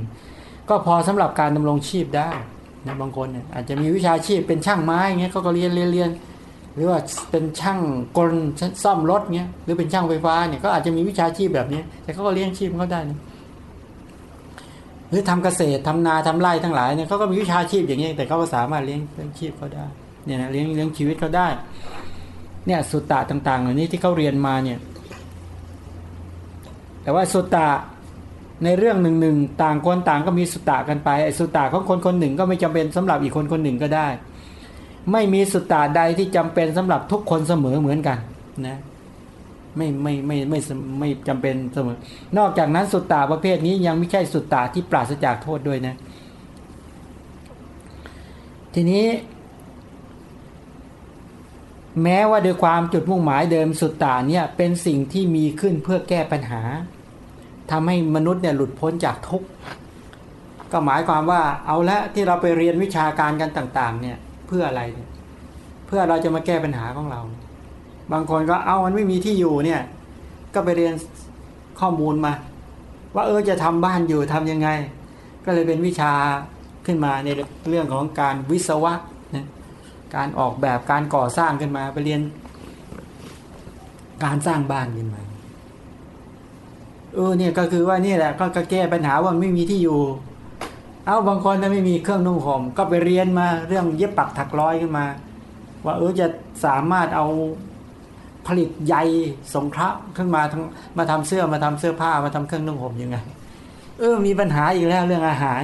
Speaker 1: ก็พอสำหรับการดำรงชีพได้นะบางคนเนี่ยอาจจะมีวิชาชีพเป็นช่างไม้เงี้ยเขาก็เรียนเรียนเรียน หรือว่าเป็นช่างกลซ่อมรถเงี้ยหรือเป็นช่างไฟฟ้าเนี่ยก็อาจจะมีวิชาชีพแบบนี้ แต่เขาก็เลี้ยงชีพเขาได้นะหรือทำเกษตรทำนาทำไร่ทั้งหลายเนี่ยเขาก็มีวิชาชีพอย่างนี้แต่เขาก็สามารถเลี้ยงเลี้ยงชีพเขาได้เนี่ยนะเลี้ยงเลี้ยงชีวิตเขาได้เนี่ยสุตตะต่าง ๆ เหล่านี้ที่เขาเรียนมาเนี่ย แต่ว่าสุตตะในเรื่องหนึ่งหนึ่งต่างคนต่างก็มีสุตตะกันไปไอ้สุตตะของคนคนหนึ่งก็ไม่จำเป็นสำหรับอีกคนคนหนึ่งก็ได้ ไม่มีสุตตะใดที่จำเป็นสำหรับทุกคนเสมอเหมือนกันนะไม่ไม่ไม่ไม่ไม่จำเป็นเสมอ นอกจากนั้นสุตตาประเภทนี้ยังไม่ใช่สุตตาที่ปราศจากโทษด้วยนะ ทีนี้ แม้ว่าโดยความจุดมุ่งหมายเดิมสุตตาเนี่ยเป็นสิ่งที่มีขึ้นเพื่อแก้ปัญหาทำให้มนุษย์เนี่ยหลุดพ้นจากทุกข์ก็หมายความว่าเอาละที่เราไปเรียนวิชาการกันต่าง ๆ เนี่ย เพื่ออะไรเนี่ยเพื่อเราจะมาแก้ปัญหาของเรา บางคนก็เอามันไม่มีที่อยู่เนี่ย ก็ไปเรียนข้อมูลมา ว่าเออจะทำบ้านอยู่ทํำยังไง ก็เลยเป็นวิชาขึ้นมาในเรื่องของการวิศวะนะการออกแบบการก่อสร้างขึ้นมาไปเรียน การสร้างบ้านขึ้นมาเออเนี่ยก็คือว่านี่แหละก็แก้ปัญหาว่าไม่มีที่อยู่ เอาบางคนถ้าไม่มีเครื่องนุ่งห่มก็ไปเรียนมาเรื่องเย็บปักถักร้อยขึ้นมา ว่าเออจะสามารถเอาผลิตใยสงเคราะห์ขึ้นมาทั้งมาทำเสื้อมาทำเสื้อผ้ามาทำเครื่องนุ่งห่มยังไง เออมีปัญหาอีกแล้วเรื่องอาหาร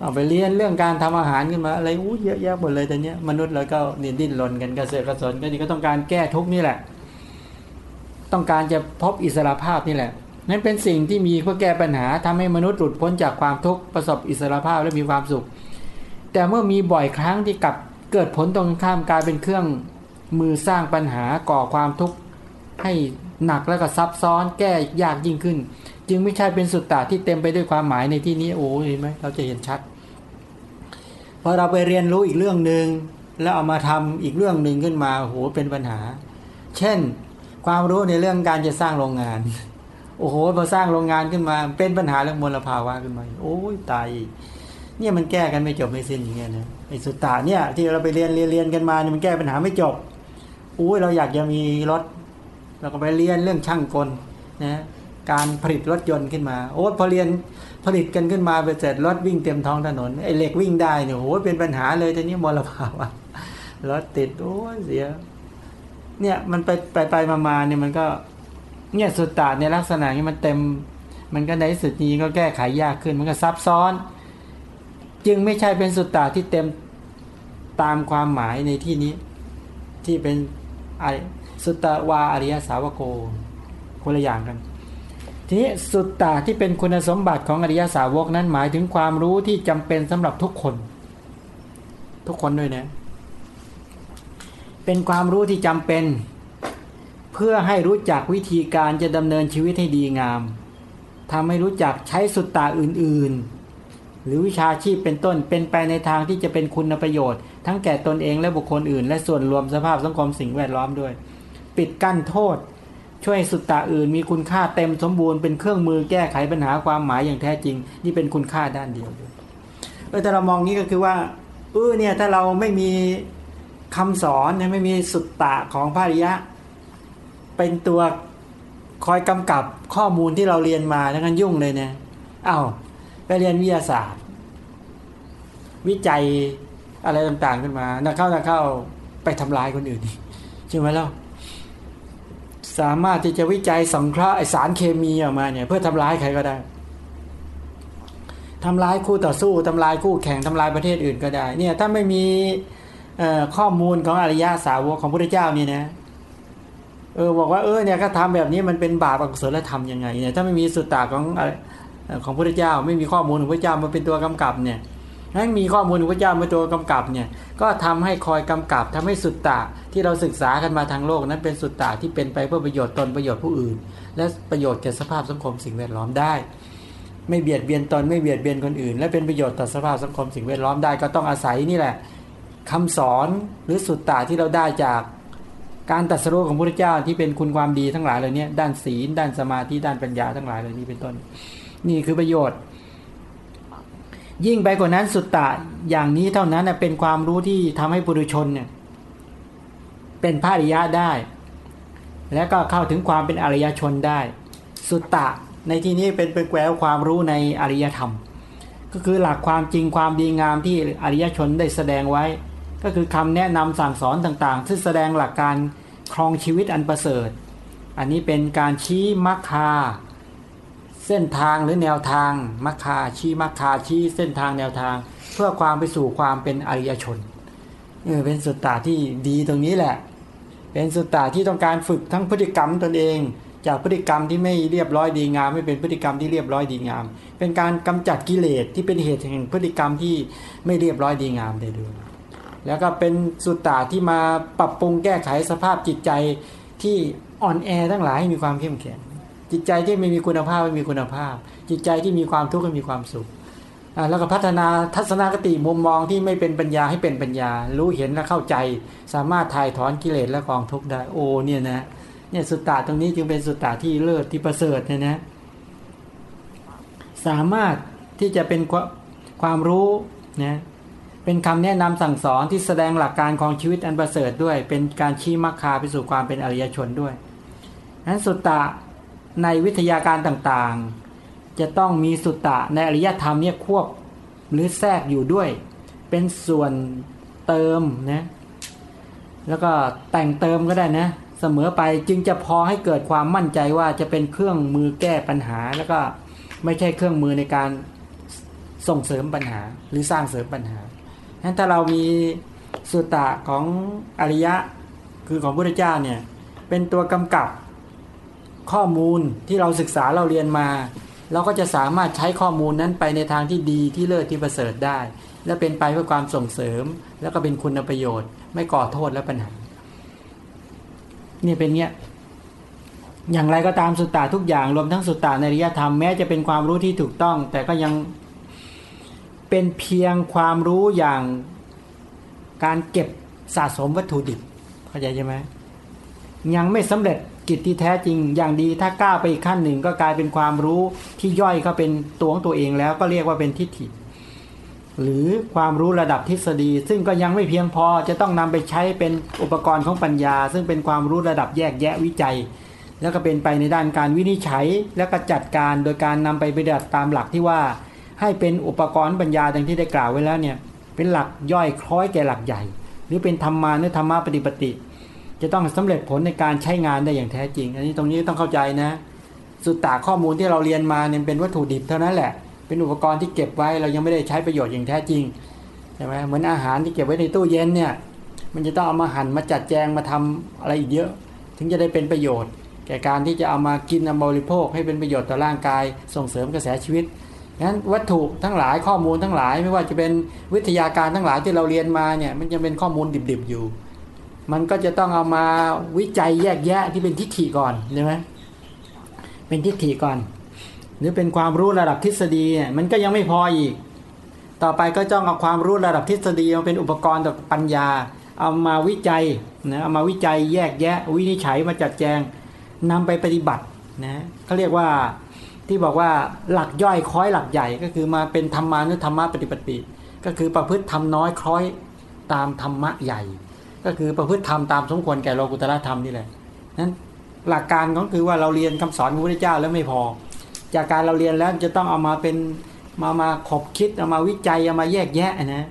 Speaker 1: เอาไปเรียนเรื่องการทำอาหารขึ้นมา อะไรอู้เยอะแยะหมดเลยแต่เนี้ยมนุษย์เราก็เนียดิ้นรนกันกระเสือกกระสนก็นี่ก็ต้องการแก้ทุกนี่แหละ ต้องการจะพบอิสระภาพนี่แหละ นั่นเป็นสิ่งที่มีเพื่อแก้ปัญหาทำให้มนุษย์หลุดพ้นจากความทุกข์ประสบอิสระภาพและมีความสุข แต่เมื่อมีบ่อยครั้งที่กลับเกิดผลตรงข้ามกลายเป็นเครื่องมือสร้างปัญหาก่อความทุกข์ให้หนักแล้วก็ซับซ้อนแก้ยากยิ่งขึ้น จึงไม่ใช่เป็นสุตตะที่เต็มไปด้วยความหมายในที่นี้โอ้เห็นไหมเราจะเห็นชัดพอเราไปเรียนรู้อีกเรื่องหนึ่งแล้วเอามาทำอีกเรื่องหนึ่งขึ้นมาโหเป็นปัญหา เช่น ความรู้ในเรื่องการจะสร้างโรงงาน โอ้โหพอสร้างโรงงานขึ้นมา เป็นปัญหาเรื่องมลภาวะขึ้นมาโอ้ยตายเนี่ยมันแก้กันไม่จบไม่สิ้นอย่างเงี้ยนะไอ้สุตตาเนี่ยที่เราไปเรียนเรียนเรียนกันมาเนี่ยมันแก้ปัญหาไม่จบอุ้ยเราอยากจะมีรถ เราก็ไปเรียนเรื่องช่างกลนะการผลิตรถยนต์ขึ้นมา โอ้พอเรียนผลิตกันขึ้นมาไปเสร็จรถวิ่งเต็มท้องถนนไอ้เหล็กวิ่งได้เนี่ยโอ้เป็นปัญหาเลยแต่นี้มลภาวะรถติดโอ้ยเสีย เนี่ยมันไปไปไปมามาเนี่ยมันก็ เนี่ยสุดตาในลักษณะนี้มันเต็ม มันก็ในสุดนี้ก็แก้ไขยากขึ้น มันก็ซับซ้อน จึงไม่ใช่เป็นสุดตาที่เต็มตามความหมายในที่นี้ ที่เป็นสุตตวาอริยสาวโกคนละอย่างกัน ทีนี้สุตตาที่เป็นคุณสมบัติของอริยสาวกนั้นหมายถึงความรู้ที่จำเป็นสำหรับทุกคน ทุกคนด้วยนะเป็นความรู้ที่จำเป็น พื่อให้รู้จักวิธีการจะดำเนินชีวิตให้ดีงามทำให้รู้จักใช้สุตตาอื่นๆ หรือวิชาชีพเป็นต้นเป็นไปในทางที่จะเป็นคุณประโยชน์ ทั้งแก่ตนเองและบุคคลอื่น และส่วนรวมสภาพสังคมสิ่งแวดล้อมด้วย ปิดกั้นโทษ ช่วยสุตตาอื่น มีคุณค่าเต็มสมบูรณ์เป็นเครื่องมือแก้ไขปัญหาความหมายอย่างแท้จริง นี่เป็นคุณค่าด้านเดียวเออแต่เรามองนี้ก็คือว่าเออเนี่ยถ้าเราไม่มีคำสอนเนี่ยไม่มีสุตตะของพระริยะ เป็นตัวคอยกำกับข้อมูลที่เราเรียนมาแล้วกันยุ่งเลยเนี่ยเอา้าไปเรียนวิทยาศาสตร์ วิจัยอะไรต่างๆขึ้นมานักเข้านักเข้าไปทำลายคนอื่นใช่ไหมล่ะสามารถที่จะวิจัยสังเคราะห์สารเคมีออกมาเนี่ย เพื่อทำร้ายใครก็ได้ทำร้ายคู่ต่อสู้ทำลายคู่แข่งทำลายประเทศอื่นก็ได้ เนี่ยถ้าไม่มีข้อมูลของอริยาสาวกของพระเจ้านี่นะ เออบอกว่าเออเนี่ยก็ทำแบบนี้มันเป็นบาปอกุศลธรรมยังไงเนี่ยถ้าไม่มีสุตตาของของพระเจ้า ไม่มีข้อมูลของพระเจ้ามาเป็นตัวกำกับเนี่ยนั้นมีข้อมูลของพระเจ้ามาตัวกำกับเนี่ยก็ทำให้คอยกำกับทำให้สุตตะที่เราศึกษากันมาทางโลกนั้นเป็นสุตตะที่เป็นไปเพื่อประโยชน์ตนประโยชน์ผู้อื่น และประโยชน์แก่สภาพสังคมสิ่งแวดล้อมได้ ไม่เบียดเบียนตนไม่เบียดเบียนคนอื่น และเป็นประโยชน์ต่อสภาพสังคมสิ่งแวดล้อมได้ก็ต้องอาศัยนี่แหละคำสอนหรือสุตตะที่เราได้จาก การตัดสู้ของพระเจ้าที่เป็นคุณความดีทั้งหลายเหล่านี้ด้านศีล ด้านสมาธิด้านปัญญาทั้งหลายเหล่านี้เป็นต้น นี่คือประโยชน์ ยิ่งไปกว่านั้นสุตตะอย่างนี้เท่านั้นเป็นความรู้ที่ทำให้ปุถุชนเนี่ยเป็นพระอริยะได้ และก็เข้าถึงความเป็นอริยชนได้ สุตตะในที่นี้เป็นเป็นแกวความรู้ในอริยธรรม ก็คือหลักความจริงความดีงามที่อริยชนได้แสดงไว้ ก็คือคำแนะนำสั่งสอนต่างๆ ที่แสดงหลักการครองชีวิตอันประเสริฐ อันนี้เป็นการชี้มัคคา เส้นทางหรือแนวทางมัคคาชี้มัคคาชี้เส้นทางแนวทาง เพื่อความไปสู่ความเป็นอริยชนเออเป็นสุตตาที่ดีตรงนี้แหละ เป็นสุตตาที่ต้องการฝึกทั้งพฤติกรรมตนเอง จากพฤติกรรมที่ไม่เรียบร้อยดีงาม ไม่เป็นพฤติกรรมที่เรียบร้อยดีงาม เป็นการกำจัดกิเลสที่เป็นเหตุแห่งพฤติกรรมที่ไม่เรียบร้อยดีงามได้ด้วย แล้วก็เป็นสุตตาที่มาปรับปรุงแก้ไขสภาพจิตใจที่อ่อนแอทั้งหลายให้มีความเข้มแข็งจิตใจที่ไม่มีคุณภาพไม่มีคุณภาพ จิตใจที่มีความทุกข์ให้มีความสุขแล้วก็พัฒนาทัศนคติมุมมองที่ไม่เป็นปัญญาให้เป็นปัญญา รู้เห็นและเข้าใจ สามารถถ่ายถอนกิเลสและกองทุกข์ได้โอ้เนี่ยนะเนี่ยสุตตาตรงนี้จึงเป็นสุตตาที่เลิศที่ประเสริฐเนี่ยนะสามารถที่จะเป็นความรู้นะ เป็นคำแนะนำสั่งสอนที่แสดงหลักการของชีวิตอันประเสริฐด้วย เป็นการชี้มรรคาไปสู่ความเป็นอริยชนด้วยนั้นสุตตะในวิทยาการต่างๆ จะต้องมีสุตตะในอริยธรรมเนี่ยควบหรือแทรกอยู่ด้วย เป็นส่วนเติมนะแล้วก็แต่งเติมก็ได้นะเสมอไปจึงจะพอให้เกิดความมั่นใจว่าจะเป็นเครื่องมือแก้ปัญหา แล้วก็ไม่ใช่เครื่องมือในการส่งเสริมปัญหาหรือสร้างเสริมปัญหา นั้นถ้าเรามีสุตตะของอริยะคือของพระพุทธเจ้าเนี่ยเป็นตัวกำกับข้อมูลที่เราศึกษาเราเรียนมา เราก็จะสามารถใช้ข้อมูลนั้นไปในทางที่ดีที่เลิศที่ประเสริฐได้ และเป็นไปเพื่อความส่งเสริม แล้วก็เป็นคุณประโยชน์ ไม่ก่อโทษและปัญหานี่เป็นเนี้ยอย่างไรก็ตามสุตตาทุกอย่างรวมทั้งสุตตาในอริยธรรมแม้จะเป็นความรู้ที่ถูกต้อง แต่ก็ยัง เป็นเพียงความรู้อย่างการเก็บสะสมวัตถุดิบเข้าใจใช่ไหมยังไม่สำเร็จกิจที่แท้จริงอย่างดีถ้าก้าวไปอีกขั้นหนึ่งก็กลายเป็นความรู้ที่ย่อยเข้าเป็นตัวของตัวเองแล้วก็เรียกว่าเป็นทิฏฐิ หรือความรู้ระดับทฤษฎี ซึ่งก็ยังไม่เพียงพอจะต้องนำไปใช้เป็นอุปกรณ์ของปัญญา ซึ่งเป็นความรู้ระดับแยกแยะวิจัย แล้วก็เป็นไปในด้านการวินิจฉัย แล้วก็จัดการโดยการนำไปปฏิบัติตามหลักที่ว่า ให้เป็นอุปกรณ์ปัญญาดังที่ได้กล่าวไว้แล้วเนี่ยเป็นหลักย่อยคล้อยแก่หลักใหญ่ หรือเป็นธรรมานุธรรมะปฏิปติ จะต้องสำเร็จผลในการใช้งานได้อย่างแท้จริง อันนี้ตรงนี้ต้องเข้าใจนะ สุดตาข้อมูลที่เราเรียนมาเนี่ยเป็นวัตถุดิบเท่านั้นแหละ เป็นอุปกรณ์ที่เก็บไว้เรายังไม่ได้ใช้ประโยชน์อย่างแท้จริงใช่ไหมเหมือนอาหารที่เก็บไว้ในตู้เย็นเนี่ยมันจะต้องเอามาหั่นมาจัดแจงมาทำอะไรอีกเยอะ ถึงจะได้เป็นประโยชน์ แก่การที่จะเอามากินเอาบริโภคให้เป็นประโยชน์ต่อร่างกาย ส่งเสริมกระแสชีวิต งั้นวัตถุทั้งหลายข้อมูลทั้งหลายไม่ว่าจะเป็นวิทยาการทั้งหลายที่เราเรียนมาเนี่ยมันจะเป็นข้อมูลดิบๆอยู่ มันก็จะต้องเอามาวิจัยแยกแยะที่เป็นทิฏฐิก่อนใช่ไหมเป็นทิฏฐิก่อน หรือเป็นความรู้ระดับทฤษฎีเนี่ยมันก็ยังไม่พออีก ต่อไปก็จ้องเอาความรู้ระดับทฤษฎีมาเป็นอุปกรณ์ต่อปัญญา เอามาวิจัยนะเอามาวิจัยแยกแยะ วินิจฉัยมาจัดแจงนำไปปฏิบัตินะเขาเรียกว่า ที่บอกว่าหลักย่อยคล้อยหลักใหญ่ก็คือมาเป็นธรรมานุธรรมะปฏิปติ ก็คือประพฤติทำน้อยคล้อยตามธรรมะใหญ่ ก็คือประพฤติทำตามสมควรแก่โลกุตละธรรมนี่แหละนั้นหลักการก็คือว่าเราเรียนคำสอนของพระเจ้าแล้วไม่พอ จากการเราเรียนแล้วจะต้องเอามาเป็นมามาขบคิดเอามาวิจัยเอามาแยกแยะนะ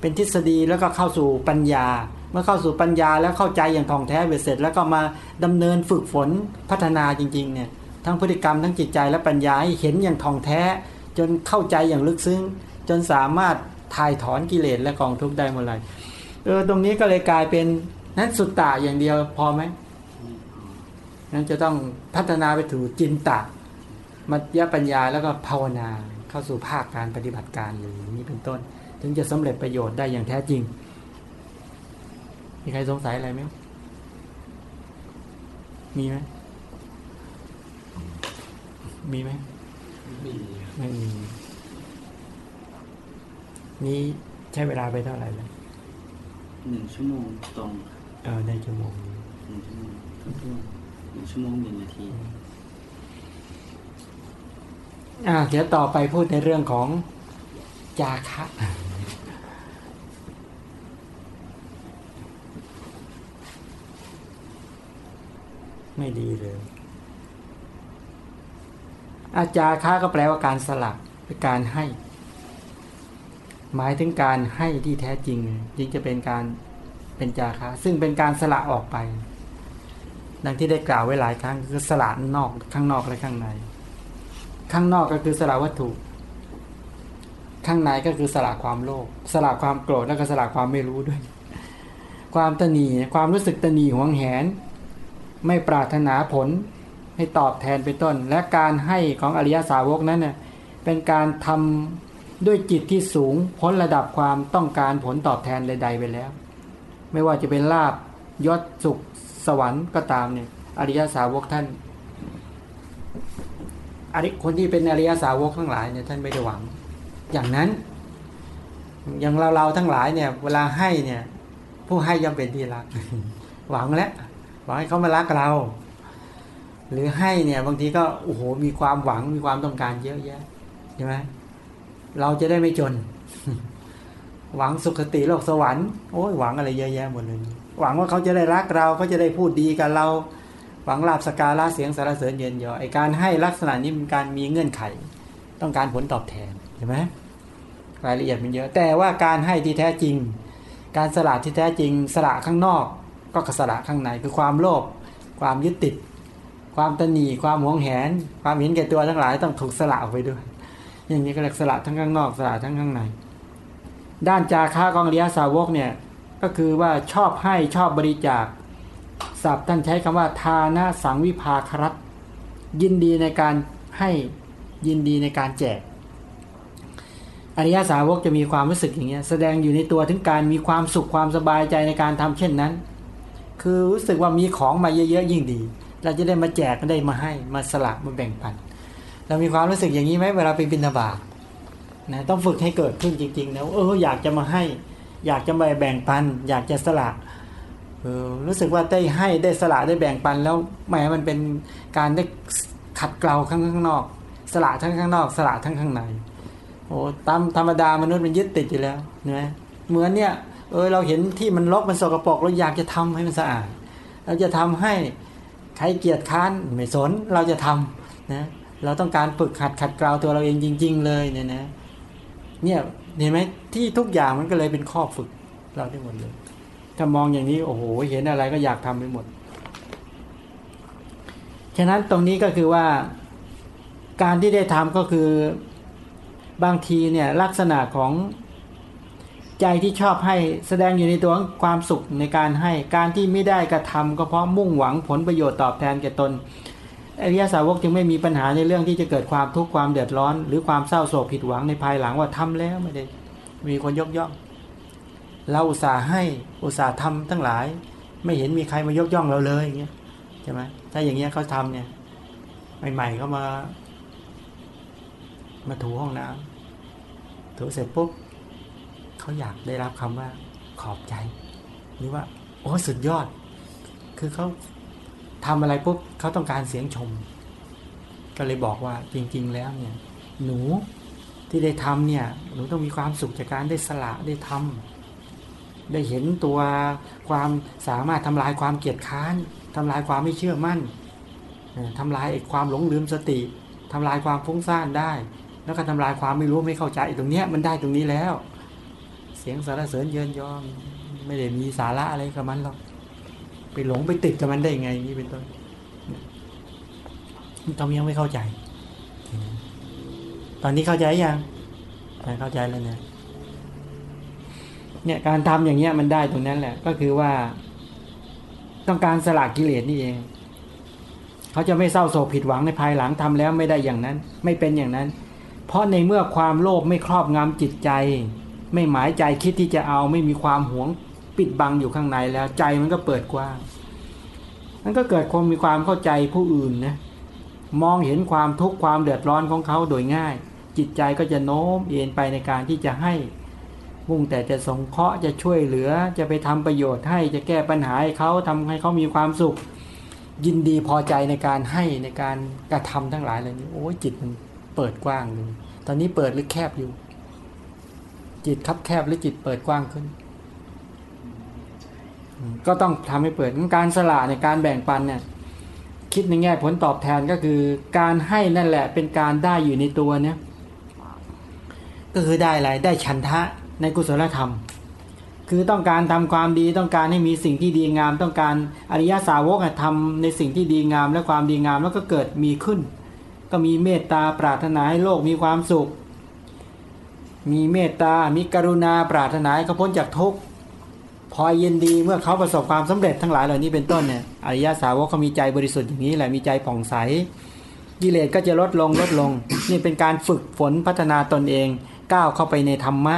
Speaker 1: เป็นทฤษฎีแล้วก็เข้าสู่ปัญญา เมื่อเข้าสู่ปัญญาแล้วเข้าใจอย่างท่องแท้เบ็ดเสร็จ แล้วก็มาดำเนินฝึกฝนพัฒนาจริงๆเนี่ย ทั้งพฤติกรรมทั้งจิตใจและปัญญาให้เห็นอย่างท่องแท้ จนเข้าใจอย่างลึกซึ้ง จนสามารถถ่ายถอนกิเลสและกองทุกข์ได้เมื่อไหร่เออตรงนี้ก็เลยกลายเป็นนั้นสุตตะอย่างเดียวพอไหมนั้นจะต้องพัฒนาไปถึงจินตะ มัธยปัญญาแล้วก็ภาวนาเข้าสู่ภาคการปฏิบัติการเลยอนี้เป็นต้น ถึงจะสำเร็จประโยชน์ได้อย่างแท้จริง มีใครสงสัยอะไรไหมมีไหม มีไหม
Speaker 2: ไม่มีครับ
Speaker 1: ไม่มี นี่ใช้เวลาไปเท่าไหร่แล้ว
Speaker 2: หนึ่งชั่วโมงตรงครับ
Speaker 1: เออได้ชั่วโมง
Speaker 2: หนึ่งชั่วโมงทุ่งๆหนึ่งชั่วโมงหนึ่งนาที
Speaker 1: อ่าเดี๋ยวต่อไปพูดในเรื่องของจาคะไม่ดีเลย อาจารค่าก็แปลว่าการสลับเป็นการให้ หมายถึงการให้ที่แท้จริงจึงจะเป็นการเป็นจาคะซึ่งเป็นการสละออกไป ดังที่ได้กล่าวไว้หลายครั้งคือสละนอกข้างนอกและข้างใน ข้างนอกก็คือสละวัตถุ ข้างในก็คือสละความโลภสละความโกรธแล้วก็สละความไม่รู้ด้วย ความตนีความรู้สึกตนีหวงแหน ไม่ปรารถนาผล ให้ตอบแทนเป็นต้น และการให้ของอริยสาวกนั้นเน่ยเป็นการทำด้วยจิตที่สูงพ้นระดับความต้องการผลตอบแทนใด ๆ ไปแล้ว ไม่ว่าจะเป็นลาบยศสุขสวรรค์ก็ตามเนี่ยอริยสาวกท่านอริคนที่เป็นอริยสาวกทั้งหลายเนี่ยท่านไม่ได้หวัง อย่างนั้น อย่างเราเราทั้งหลายเนี่ย เวลาให้เนี่ย ผู้ให้ย่อมเป็นที่รัก หวังแล้วหวังให้เขามารักเรา หรือให้เนี่ยบางทีก็โอ้โหมีความหวังมีความต้องการเยอะแยะใช่ไหมเราจะได้ไม่จน หวังสุขติโลกสวรรค์โอ้ยหวังอะไรเยอะแยะหมดเลยหวังว่าเขาจะได้รักเราเขาจะได้พูดดีกับเรา หวังลาบสการะเสียงสารเสริญเยินยอไอการให้ลักษณะนี้เป็นการมีเงื่อนไข ต้องการผลตอบแทนเห็นไหมรายละเอียดมันเยอะ แต่ว่าการให้ที่แท้จริง การสละที่แท้จริงสละข้างนอก ก็สละข้างในคือความโลภความยึดติด ความตนีความหวงแหน ความเห็นแก่ตัวทั้งหลายต้องถูกสละออกไปด้วย อย่างนี้ก็เรียกสละทั้งข้างนอกสละทั้งข้างใน ด้านจาค่ากองเรียสาวกเนี่ยก็คือว่าชอบให้ชอบบริจาคศัพท์ท่านใช้คำว่า ทานะสังวิภาครัตยินดีในการให้ยินดีในการแจก อริยสาวกจะมีความรู้สึกอย่างเงี้ยแสดงอยู่ในตัวถึงการมีความสุขความสบายใจในการทำเช่นนั้น คือรู้สึกว่ามีของมาเยอะๆยิ่งดี เราจะได้มาแจกได้มาให้มาสละมาแบ่งปัน เรามีความรู้สึกอย่างนี้ไหมเวลาไปบิณฑบาตนะต้องฝึกให้เกิดขึ้นจริงๆนะเอออยากจะมาให้ อยากจะมาแบ่งปัน อยากจะสละเออรู้สึกว่าได้ให้ได้สละได้แบ่งปันแล้วแหมมันเป็นการได้ขัดเกลาข้างข้างนอก สละทั้งข้างนอก สละทั้งข้างในโอ้ตามธรรมดามนุษย์มันยึดติดอยู่แล้วนะเหมือนเนี่ยเออเราเห็นที่มันรกมันสกปรกเราอยากจะทำให้มันสะอาด เราจะทำให้ รเกียจค้านไม่สนเราจะทำนะเราต้องการฝึกหัดขัดเกลาตัวเราเองจริง ๆ เลยเนี่ยนะเนี่ยเห็นไหมที่ทุกอย่างมันก็เลยเป็นข้อฝึกเราได้หมดเลยถ้ามองอย่างนี้โอ้โหเห็นอะไรก็อยากทำไปหมด ฉะนั้นตรงนี้ก็คือว่าการที่ได้ทำก็คือบางทีเนี่ยลักษณะของ ใจที่ชอบให้แสดงอยู่ในตัวของความสุขในการให้การที่ไม่ได้กระทำก็เพราะมุ่งหวังผลประโยชน์ตอบแทนแก่ตนอริยสาวกจึงไม่มีปัญหาในเรื่องที่จะเกิดความทุกข์ความเดือดร้อน หรือความเศร้าโศกผิดหวังในภายหลังว่าทำแล้วไม่ได้มีคนยกย่อง เราอุตส่าห์ให้อุตส่าห์ทำทั้งหลาย ไม่เห็นมีใครมายกย่องเราเลยอย่างเงี้ยใช่ไหมถ้าอย่างเงี้ยเขาทำเนี่ยใหม่ๆเขามา มาถูห้องน้ำถูเสร็จปุ๊บ เขาอยากได้รับคำว่าขอบใจ หรือว่า โอ้สุดยอด คือเขาทำอะไรปุ๊บเขาต้องการเสียงชม ก็เลยบอกว่าจริง ๆ แล้วเนี่ย หนูที่ได้ทำเนี่ยหนูต้องมีความสุขจากการได้สละได้ทำได้เห็นตัวความสามารถทำลายความเกียจค้านทำลายความไม่เชื่อมั่นเอ่อทำลายความหลงลืมสติทำลายความฟุ้งซ่านได้ แล้วก็ทำลายความไม่รู้ไม่เข้าใจตรงเนี้ยมันได้ตรงนี้แล้ว เสียงสารเสริญเยินยอม ไม่ได้มีสาระอะไรกับมันหรอก ไปหลงไปติดกับมันได้ไงนี่เป็นต้นตอนยังไม่เข้าใจ ตอนนี้เข้าใจยังเข้าใจแล้วเนี่ยเนี่ยการทำอย่างเงี้ยมันได้ตรงนั้นแหละ ก็คือว่า ต้องการสละกิเลสนี่เอง เขาจะไม่เศร้าโศกผิดหวังในภายหลังทำแล้วไม่ได้อย่างนั้น ไม่เป็นอย่างนั้น เพราะในเมื่อความโลภไม่ครอบงำจิตใจ ไม่หมายใจคิดที่จะเอาไม่มีความหวงปิดบังอยู่ข้างในแล้วใจมันก็เปิดกว้างมันก็เกิดความมีความเข้าใจผู้อื่นนะมองเห็นความทุกข์ความเดือดร้อนของเขาโดยง่าย จิตใจก็จะโน้มเอ็นไปในการที่จะให้มุ่งแต่จะสงเคราะห์จะช่วยเหลือจะไปทำประโยชน์ให้จะแก้ปัญหาให้เขาทำให้เขามีความสุข ยินดีพอใจในการให้ในการกระทำทั้งหลายเหล่านี้โอ้จิตมันเปิดกว้างเลยตอนนี้เปิดหรือแคบอยู่ จิตคับแคบหรือจิตเปิดกว้างขึ้น ก็ต้องทำให้เปิดการสละในการแบ่งปันเนี่ยคิดในแง่ผลตอบแทนก็คือ การให้นั่นแหละเป็นการได้อยู่ในตัวเนี่ยก็คือได้อะไรได้ฉันทะในกุศลธรรม คือต้องการทำความดีต้องการให้มีสิ่งที่ดีงาม ต้องการอริยสาวกทำในสิ่งที่ดีงามและความดีงามแล้วก็เกิดมีขึ้น ก็มีเมตตาปรารถนาให้โลกมีความสุข มีเมตตา มีกรุณาปรารถนาให้เขาพ้นจากทุกข์พอเย็นดีเมื่อเขาประสบความสำเร็จทั้งหลายเหล่านี้เป็นต้นเนี่ยอริยสาวกเขามีใจบริสุทธิ์อย่างนี้แหละมีใจผ่องใสกิเลสก็จะลดลงลดลง นี่เป็นการฝึกฝนพัฒนาตนเองก้าวเข้าไปในธรรมะ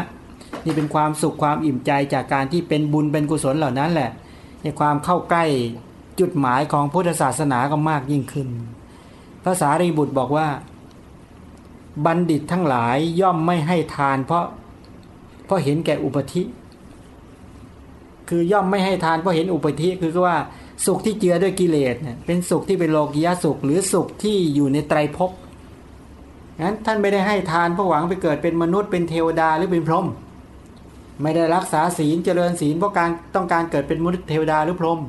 Speaker 1: นี่เป็นความสุขความอิ่มใจจากการที่เป็นบุญเป็นกุศลเหล่านั้นแหละ ในความเข้าใกล้จุดหมายของพุทธศาสนาก็มากยิ่งขึ้นภาษารีบุตรบอกว่า บัณฑิตทั้งหลายย่อมไม่ให้ทานเพราะ เพราะเห็นแก่อุปธิ คือย่อมไม่ให้ทานเพราะเห็นอุปธิคือว่าสุขที่เจือด้วยกิเลสเนี่ยเป็นสุขที่เป็นโลกียสุข หรือสุขที่อยู่ในไตรภพงั้นท่านไม่ได้ให้ทานเพราะหวังไปเกิดเป็นมนุษย์เป็นเทวดาหรือเป็นพรหมไม่ได้รักษาศีลเจริญศีลเพราะการต้องการเกิดเป็นมนุษย์เทวดาหรือพรหม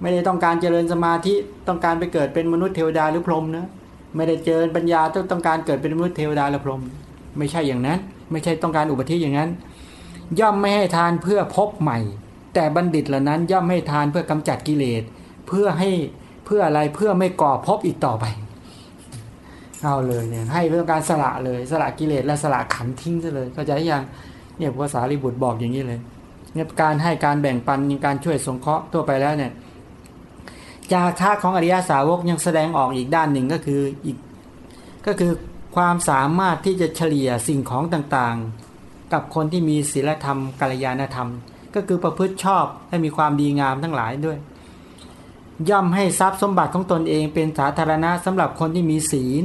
Speaker 1: ไม่ได้ต้องการเจริญสมาธิต้องการไปเกิดเป็นมนุษย์เทวดาหรือพรหมนะ ไม่ได้เจริญปัญญาต้องต้องการเกิดเป็นมนุษย์เทวดาหรือพรหมไม่ใช่อย่างนั้น ไม่ใช่ต้องการอุปธิอย่างนั้น ย่อมไม่ให้ทานเพื่อพบใหม่ แต่บัณฑิตเหล่านั้นย่อมให้ทานเพื่อกำจัดกิเลสเพื่อให้เพื่ออะไรเพื่อไม่ก่อพบอีกต่อไปเอาเลยเนี่ยให้เรื่องการสละเลยสละกิเลสและสละขันทิ้งซะเลยเข้าใจยังเนี่ยภาษาลิบุตรบอกอย่างนี้เลยเนี่ยการให้การแบ่งปันการช่วยสงเคราะห์ทั่วไปแล้วเนี่ย จาค่าของอริยสาวกยังแสดงออกอีกด้านหนึ่งก็คืออีกก็คือความสามารถที่จะเฉลี่ยสิ่งของต่างๆ กับคนที่มีศีลธรรมกัลยาณธรรม ก็คือประพฤติชอบและมีความดีงามทั้งหลายด้วย ย่อมให้ทรัพย์สมบัติของตนเองเป็นสาธารณะสำหรับคนที่มีศีล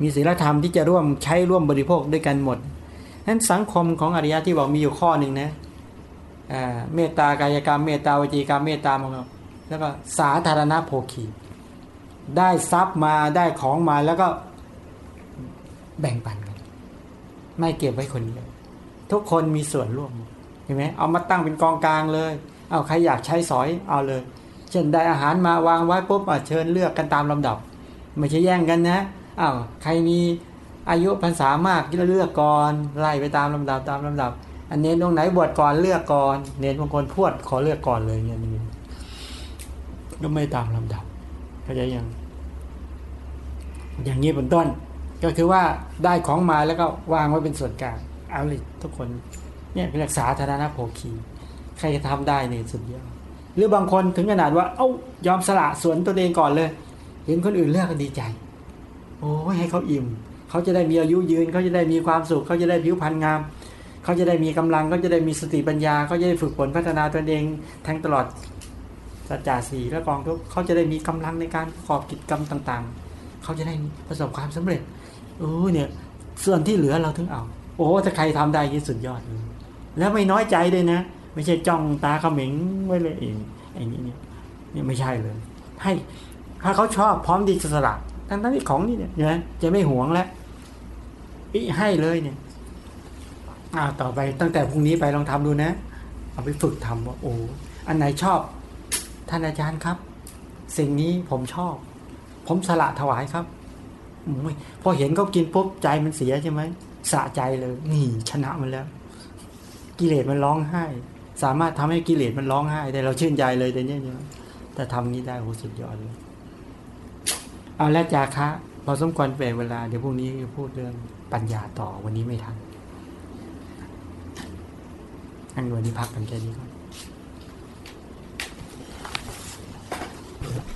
Speaker 1: มีศีลธรรมที่จะร่วมใช้ร่วมบริโภคด้วยกันหมดนั้นสังคมของอริยะที่บอกมีอยู่ข้อหนึ่งนะเมตตากายกรรมเมตตาวจีกรรมเมตตามอง แล้วก็สาธารณโภคี ได้ทรัพย์มาได้ของมาแล้วก็แบ่งปันกัน ไม่เก็บไว้คนเดียวทุกคนมีส่วนร่วมเห็นไหมเอามาตั้งเป็นกองกลางเลย เอาใครอยากใช้สอยเอาเลย เช่นได้อาหารมาวางไว้ปุ๊บเชิญเลือกกันตามลำดับ ไม่ใช่แย่งกันนะอ้าวใครมีอายุพรรษามากก็เลือกก่อนไล่ไปตามลำดับตามลำดับ อันเน้นตรงไหนบวชก่อนเลือกก่อน เน้นบางคนพวดขอเลือกก่อนเลยเนี่ยนี่ ก็ไม่ตามลำดับเข้าใจยัง อย่างนี้เป็นต้น ก็คือว่าได้ของมาแล้วก็วางไว้เป็นส่วนกลางเอาเลยทุกคนเนี่ยเรียกสาธารณโภคี ใครจะทำได้ในสุดยอดหรือบางคนถึงขนาดว่า เอ้ายอมสละส่วนตัวเองก่อนเลย เห็นคนอื่นเลือกก็ดีใจ โอ้ให้เขาอิ่ม เขาจะได้มีอายุยืน เขาจะได้มีความสุข เขาจะได้ผิวพรรณงาม เขาจะได้มีกำลัง เขาจะได้มีสติปัญญา เขาจะได้ฝึกฝนพัฒนาตนเองทั้งตลอด สัจจะสีและกองทุกเขาจะได้มีกำลังในการประกอบกิจกรรมต่างๆ เขาจะได้ประสบความสำเร็จโอ้เนี่ย ส่วนที่เหลือเราถึงเอา โอ้ถ้าใครทำได้ที่สุดยอดเลยแล้วไม่น้อยใจด้วยนะ ไม่ใช่จ้องตาเขม็งไว้เลยเองไอ้นี่เนี่ยนี่ไม่ใช่เลย ให้ถ้าเขาชอบพร้อมดีจะสละทั้งทั้งที่ของนี่เนี่ยนะจะไม่หวงแล้วอีให้เลยเนี่ยอ่าต่อไปตั้งแต่พรุ่งนี้ไปลองทำดูนะ เอาไปฝึกทำว่าโอ้อันไหนชอบ ท่านอาจารย์ครับ สิ่งนี้ผมชอบ ผมสละถวายครับพอเห็นเขากินปุ๊บใจมันเสียใช่ไหมสะใจเลย นี่ชนะมันแล้ว กิเลสมันร้องไห้ สามารถทำให้กิเลสมันร้องไห้แต่เราชื่นใจเลยแต่เนี้ยเนี่ยแต่ทำนี้ได้โหสุดยอดเลยเอาแล้วจาคะพอสมควรแบ่งเวลาเดี๋ยวพรุ่งนี้จะพูดเรื่องปัญญาต่อวันนี้ไม่ทันอันวันนี้พักกันแค่นี้ก่อน Thank you.